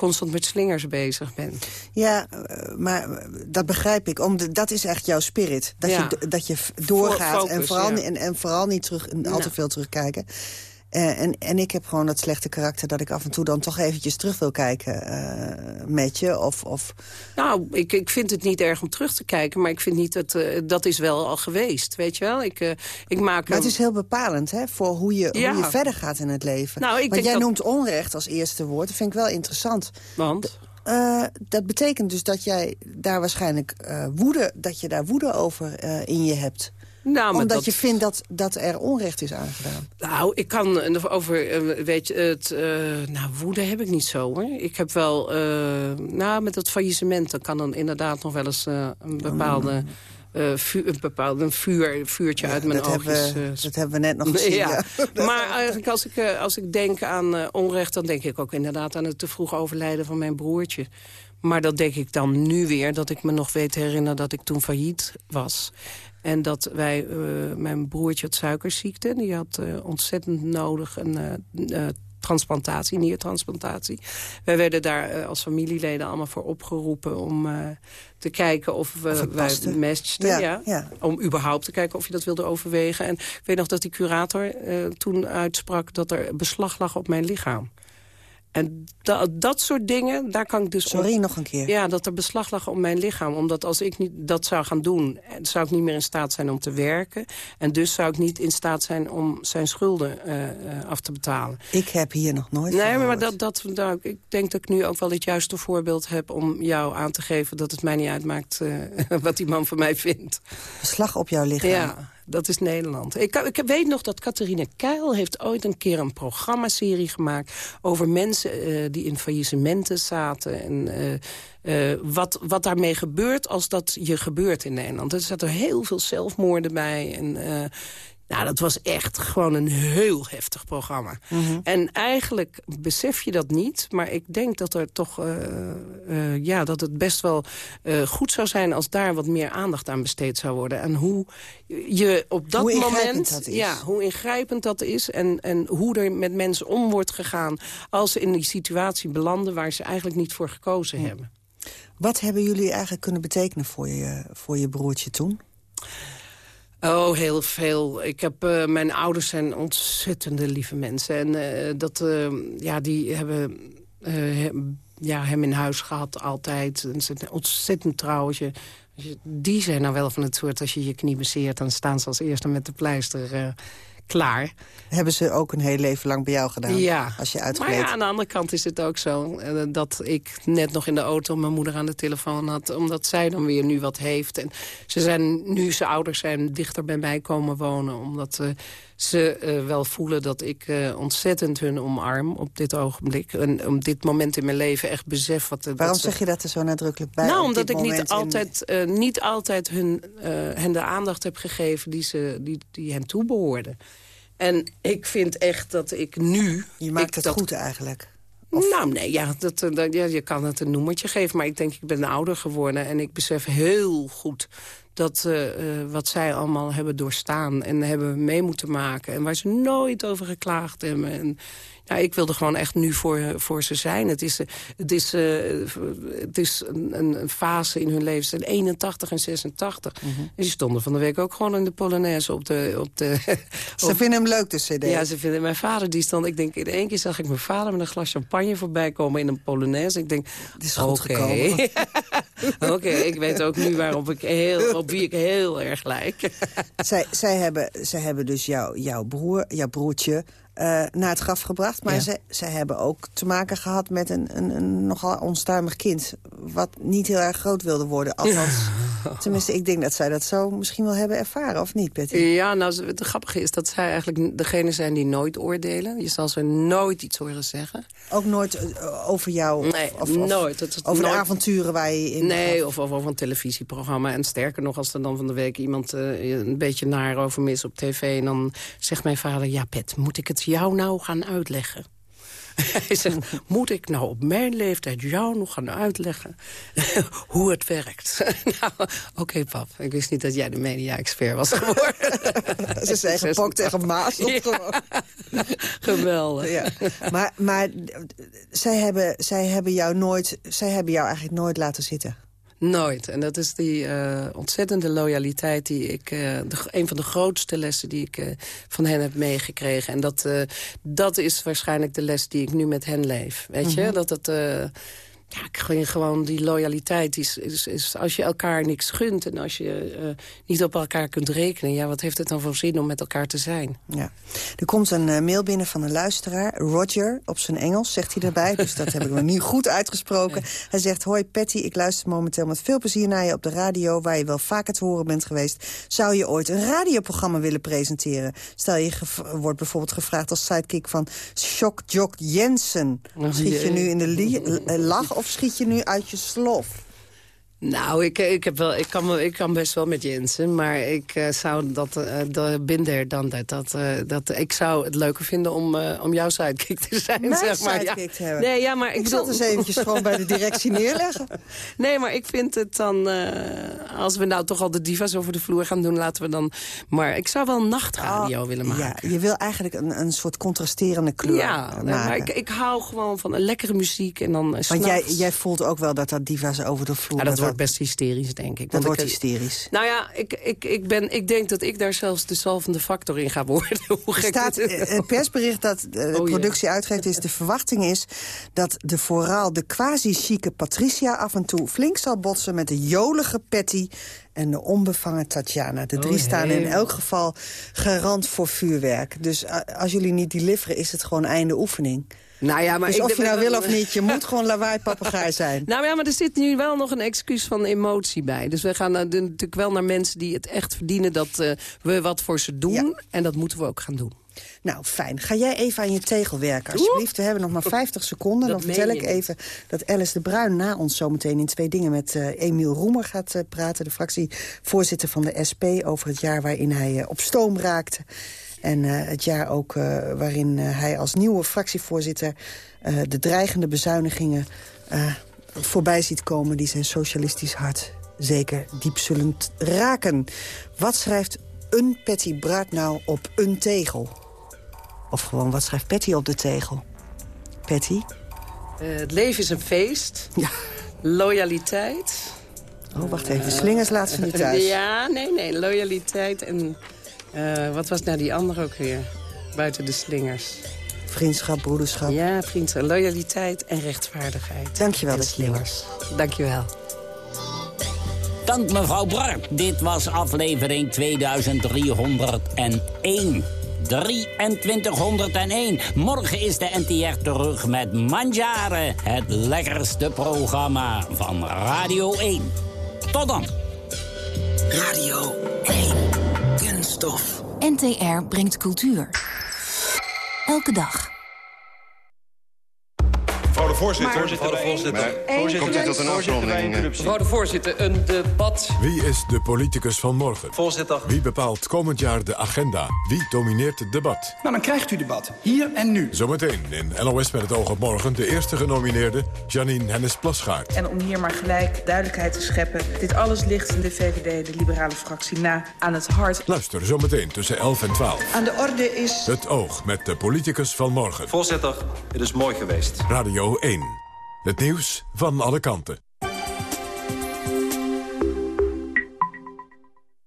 Constant met slingers bezig ben. Ja, maar dat begrijp ik. Om de, dat is echt jouw spirit. Dat, ja. je, dat je doorgaat Focus, en, vooral, ja. en, en vooral niet terug, al te veel terugkijken. Uh, en, en ik heb gewoon dat slechte karakter dat ik af en toe dan toch eventjes terug wil kijken uh, met je. Of, of... Nou, ik, ik vind het niet erg om terug te kijken, maar ik vind niet dat uh, dat is wel al geweest, weet je wel. Ik, ik maak maar het is heel bepalend hè, voor hoe je, ja. hoe je verder gaat in het leven. Nou, ik Want jij dat... noemt onrecht als eerste woord, dat vind ik wel interessant. Want? Uh, dat betekent dus dat jij daar waarschijnlijk uh, woede, dat je daar woede over uh, in je hebt. Nou, Omdat dat... je vindt dat, dat er onrecht is aangedaan. Nou, ik kan over, weet je, het, uh, nou, woede heb ik niet zo, hoor. Ik heb wel, uh, nou, met het faillissement, dan kan dan inderdaad nog wel eens uh, een bepaalde... Uh, vuur, een vuur, vuurtje ja, uit mijn ogen. Uh, dat hebben we net nog [LAUGHS] gezien. Ja. ja. [LAUGHS] maar eigenlijk als ik, uh, als ik denk aan onrecht... dan denk ik ook inderdaad aan het te vroeg overlijden van mijn broertje. Maar dat denk ik dan nu weer, dat ik me nog weet herinneren... dat ik toen failliet was. En dat wij, uh, mijn broertje had suikerziekte. Die had uh, ontzettend nodig een uh, transplantatie, niertransplantatie. Wij werden daar als familieleden allemaal voor opgeroepen... om te kijken of we wij matchten. Ja, ja, ja, Om überhaupt te kijken of je dat wilde overwegen. En ik weet nog dat die curator toen uitsprak... dat er beslag lag op mijn lichaam. En dat, dat soort dingen, daar kan ik dus... Sorry, nog een keer. Ja, dat er beslag lag op mijn lichaam. Omdat als ik niet dat zou gaan doen... Eh, zou ik niet meer in staat zijn om te werken. En dus zou ik niet in staat zijn om zijn schulden uh, af te betalen. Ik heb hier nog nooit Nee, maar dat, dat, dat, ik denk dat ik nu ook wel het juiste voorbeeld heb... om jou aan te geven dat het mij niet uitmaakt uh, [LAUGHS] wat die man van mij vindt. Beslag op jouw lichaam. Ja dat is Nederland. Ik, ik weet nog dat Catharine Keil heeft ooit een keer een programmaserie gemaakt... over mensen uh, die in faillissementen zaten. En uh, uh, wat, wat daarmee gebeurt als dat je gebeurt in Nederland. Er zaten heel veel zelfmoorden bij. En nou, dat was echt gewoon een heel heftig programma. Mhm. En eigenlijk besef je dat niet. Maar ik denk dat er toch, uh, uh, ja, dat het best wel uh, goed zou zijn... als daar wat meer aandacht aan besteed zou worden. En hoe je op dat moment... Ja, hoe ingrijpend dat is. En, en hoe er met mensen om wordt gegaan... als ze in die situatie belanden waar ze eigenlijk niet voor gekozen hebben. Wat hebben jullie eigenlijk kunnen betekenen voor je, voor je broertje toen? Oh, heel veel. Ik heb, uh, mijn ouders zijn ontzettende lieve mensen. En uh, dat, uh, ja, die hebben ja, hem in huis gehad altijd. En ze ontzettend trouw. Je, die zijn nou wel van het soort, als je je knie bezeert... dan staan ze als eerste met de pleister klaar. Hebben ze ook een heel leven lang bij jou gedaan? Ja. Als je Maar ja, aan de andere kant is het ook zo... Eh, dat ik net nog in de auto mijn moeder aan de telefoon had... omdat zij dan weer nu wat heeft. En ze zijn, nu ze ouders zijn, dichter bij mij komen wonen... omdat uh, ze uh, wel voelen dat ik uh, ontzettend hun omarm op dit ogenblik. En op dit moment in mijn leven echt besef wat... Waarom dat zeg je dat er zo nadrukkelijk bij? Nou, omdat ik niet altijd, in... niet altijd hun, hen de aandacht heb gegeven die, ze, die, die hen toebehoorden. En ik vind echt dat ik nu... Je maakt het goed eigenlijk. Of... Nou, nee, ja, dat, eh, dat, ja, je kan het een noemertje geven. Maar ik denk, ik ben ouder geworden. En ik besef heel goed dat uh, wat zij allemaal hebben doorstaan... en hebben mee moeten maken. En waar ze nooit over geklaagd hebben. En ja, ik wilde gewoon echt nu voor, voor ze zijn. Het is, het is, uh, het is een, een, fase in hun leven. Ze zijn 81 en 86. Mm -hmm. En ze stonden van de week ook gewoon in de Polonaise op de... Op de ze op... vinden hem leuk, de cd. Ja, ze vinden mijn vader, die stond... Ik denk, in één keer zag ik mijn vader met een glas champagne voorbij komen in een Polonaise. Ik denk, oké. Okay. [LAUGHS] Oké, ik weet ook nu waarop ik heel, op wie ik heel erg lijk. zij, zij, hebben, zij hebben dus jou, jouw broer, jouw broertje eh, naar het graf gebracht. Maar ze, ze hebben ook te maken gehad met een, een, een nogal onstuimig kind... wat niet heel erg groot wilde worden. Althans, tenminste, ik denk dat zij dat zo misschien wel hebben ervaren, of niet, Betty? Ja, nou, het grappige is dat zij eigenlijk degene zijn die nooit oordelen. Je zal ze nooit iets horen zeggen. Ook nooit eh, over jou? Nee, of, of, nooit. Over nooit... de avonturen waar je in Nee, of, of over een televisieprogramma. En sterker nog, als er dan van de week iemand uh, een beetje naar over mis op tv... en dan zegt mijn vader, ja Pet, moet ik het jou nou gaan uitleggen? [LAUGHS] Hij zegt, moet ik nou op mijn leeftijd jou nog gaan uitleggen [LAUGHS] hoe het werkt? [LAUGHS] nou, oké okay, pap, ik wist niet dat jij de media-expert was geworden. Ze zijn gepokt tegen Maas ja. Geweldig. Ja. Maar, maar zij, hebben, zij hebben jou nooit, zij hebben jou eigenlijk nooit laten zitten. Nooit. En dat is die uh, ontzettende loyaliteit die ik... Uh, de, een van de grootste lessen die ik uh, van hen heb meegekregen. En dat, dat is waarschijnlijk de les die ik nu met hen leef. Weet mm -hmm. je? Dat het... Ja, gewoon die loyaliteit is, is, is, als je elkaar niks gunt... en als je uh, niet op elkaar kunt rekenen... ja, wat heeft het dan voor zin om met elkaar te zijn? Ja. Er komt een uh, mail binnen van een luisteraar. Roger, op zijn Engels, zegt hij erbij. dus dat heb ik me nu goed uitgesproken. Hij zegt, hoi Patty, ik luister momenteel met veel plezier naar je op de radio... waar je wel vaker te horen bent geweest. Zou je ooit een radioprogramma willen presenteren? Stel, je wordt bijvoorbeeld gevraagd als sidekick van... Shock Jock Jensen. Oh, Schiet je nu in de lach of schiet je nu uit je slof? Nou, ik, ik, heb wel, ik, kan, ik kan best wel met Jensen, maar ik uh, zou dat, uh, binder dan dat, dat, uh, dat. Ik zou het leuker vinden om, om jouw sidekick te [LAUGHS] zijn. Mijn zeg maar. ja. te hebben? Nee, ja, maar ik, ik zal het eens eventjes [LAUGHS] gewoon bij de directie neerleggen. Nee, maar ik vind het dan... als we nou toch al de divas over de vloer gaan doen, laten we dan... Maar ik zou wel nachtradio oh, willen maken. Ja, je wil eigenlijk een, een soort contrasterende kleur ja, maken. Maar ik, ik hou gewoon van een lekkere muziek en dan Want jij, jij voelt ook wel dat dat divas over de vloer... Ja, dat wordt best hysterisch, denk ik. Dat wordt ik, hysterisch. Nou ja, ik, ik, ik, ben, ik denk dat ik daar zelfs de zalvende factor in ga worden. [LAUGHS] Hoe gek staat, het persbericht dat de oh, productie yeah. uitgeeft is... de verwachting is dat de vooral de quasi-chique Patricia... af en toe flink zal botsen met de jolige Patty en de onbevangen Tatjana. De drie oh, staan in elk geval garant voor vuurwerk. Dus als jullie niet deliveren, is het gewoon einde oefening. Nou ja, maar dus ik, of je nou wil of niet, je moet gewoon lawaai papegaai zijn. [LAUGHS] Nou ja, maar er zit nu wel nog een excuus van emotie bij. Dus we gaan natuurlijk wel naar mensen die het echt verdienen... dat uh, we wat voor ze doen. Ja. En dat moeten we ook gaan doen. Nou, fijn. Ga jij even aan je tegel werken, alsjeblieft. We hebben nog maar 50 seconden. Dat Dan vertel ik even dat Alice de Bruin na ons zometeen in twee dingen... met uh, Emiel Roemer gaat uh, praten, de fractievoorzitter van de SP... over het jaar waarin hij op stoom raakte. En uh, het jaar ook uh, waarin uh, hij als nieuwe fractievoorzitter... de dreigende bezuinigingen voorbij ziet komen... die zijn socialistisch hart zeker diep zullen raken. Wat schrijft een Patty Braat nou op een tegel? Of gewoon, wat schrijft Patty op de tegel? Patty? het leven is een feest. Ja. Loyaliteit. Oh, wacht even. Slingers laat ze niet thuis. Ja, nee, nee. Loyaliteit en... Uh, wat was nou die andere ook weer? Buiten de slingers. Vriendschap, broederschap. Ja, vriendschap, loyaliteit en rechtvaardigheid. Dankjewel, de slingers. Dankjewel. Dank mevrouw Brak. Dit was aflevering 2301. 2301. Morgen is de NTR terug met Manjaren. Het lekkerste programma van Radio 1. Tot dan. Radio 1. NTR brengt cultuur. Elke dag. Mevrouw de voorzitter. Maar, voorzitter, mevrouw de voorzitter. Maar, voorzitter, Komt u tot een afronding? Mevrouw de voorzitter, een debat. Wie is de politicus van morgen? Voorzitter. Wie bepaalt komend jaar de agenda? Wie domineert het debat? Nou, dan krijgt u debat. Hier en nu. Zometeen in LOS met het oog op morgen... de eerste genomineerde, Janine Hennis-Plasgaard. En om hier maar gelijk duidelijkheid te scheppen... dit alles ligt in de VVD, de liberale fractie, na aan het hart. Luister zometeen tussen 11 en 12. Aan de orde is... Het oog met de politicus van morgen. Voorzitter, het is mooi geweest. Radio 1. Het nieuws van alle kanten.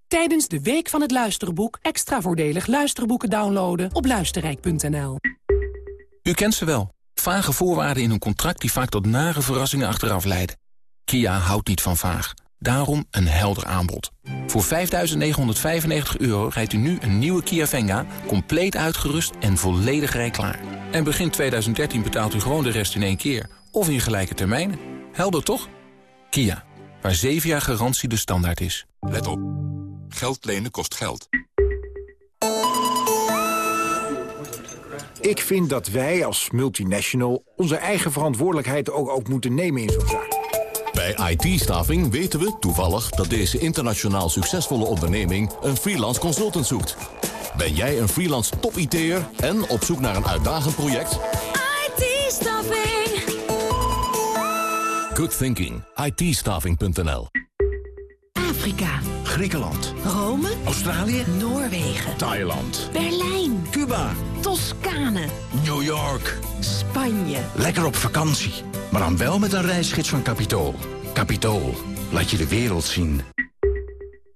Tijdens de Week van het Luisterboek extra voordelig luisterboeken downloaden op luisterrijk.nl. U kent ze wel. Vage voorwaarden in een contract die vaak tot nare verrassingen achteraf leiden. Kia houdt niet van vaag. Daarom een helder aanbod. Voor 5.995 euro rijdt u nu een nieuwe Kia Venga... compleet uitgerust en volledig rijklaar. En begin 2013 betaalt u gewoon de rest in één keer. Of in gelijke termijnen. Helder toch? Kia, waar 7 jaar garantie de standaard is. Let op. Geld lenen kost geld. Ik vind dat wij als multinational onze eigen verantwoordelijkheid ook, ook moeten nemen in zo'n zaak. Bij IT-staffing weten we toevallig dat deze internationaal succesvolle onderneming een freelance consultant zoekt. Ben jij een freelance top-IT'er en op zoek naar een uitdagend project? IT-staffing. Good thinking. it Afrika. Griekenland. Rome. Australië. Noorwegen. Thailand. Berlijn. Cuba. Toscane. New York. Spanje. Lekker op vakantie. Maar dan wel met een reisgids van Capitool. Capitool. Laat je de wereld zien.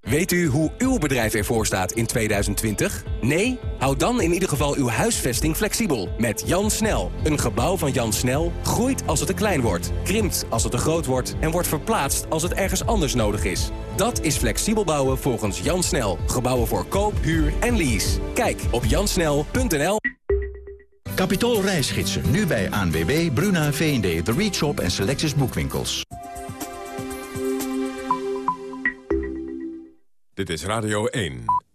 Weet u hoe uw bedrijf ervoor staat in 2020? Nee? Houd dan in ieder geval uw huisvesting flexibel. Met Jan Snel. Een gebouw van Jan Snel groeit als het te klein wordt. Krimpt als het te groot wordt. En wordt verplaatst als het ergens anders nodig is. Dat is flexibel bouwen volgens Jan Snel. Gebouwen voor koop, huur en lease. Kijk op jansnel.nl Capitool reisgidsen. Nu bij ANWB, Bruna, V&D, The Reach Shop en Selectus Boekwinkels. Dit is Radio 1.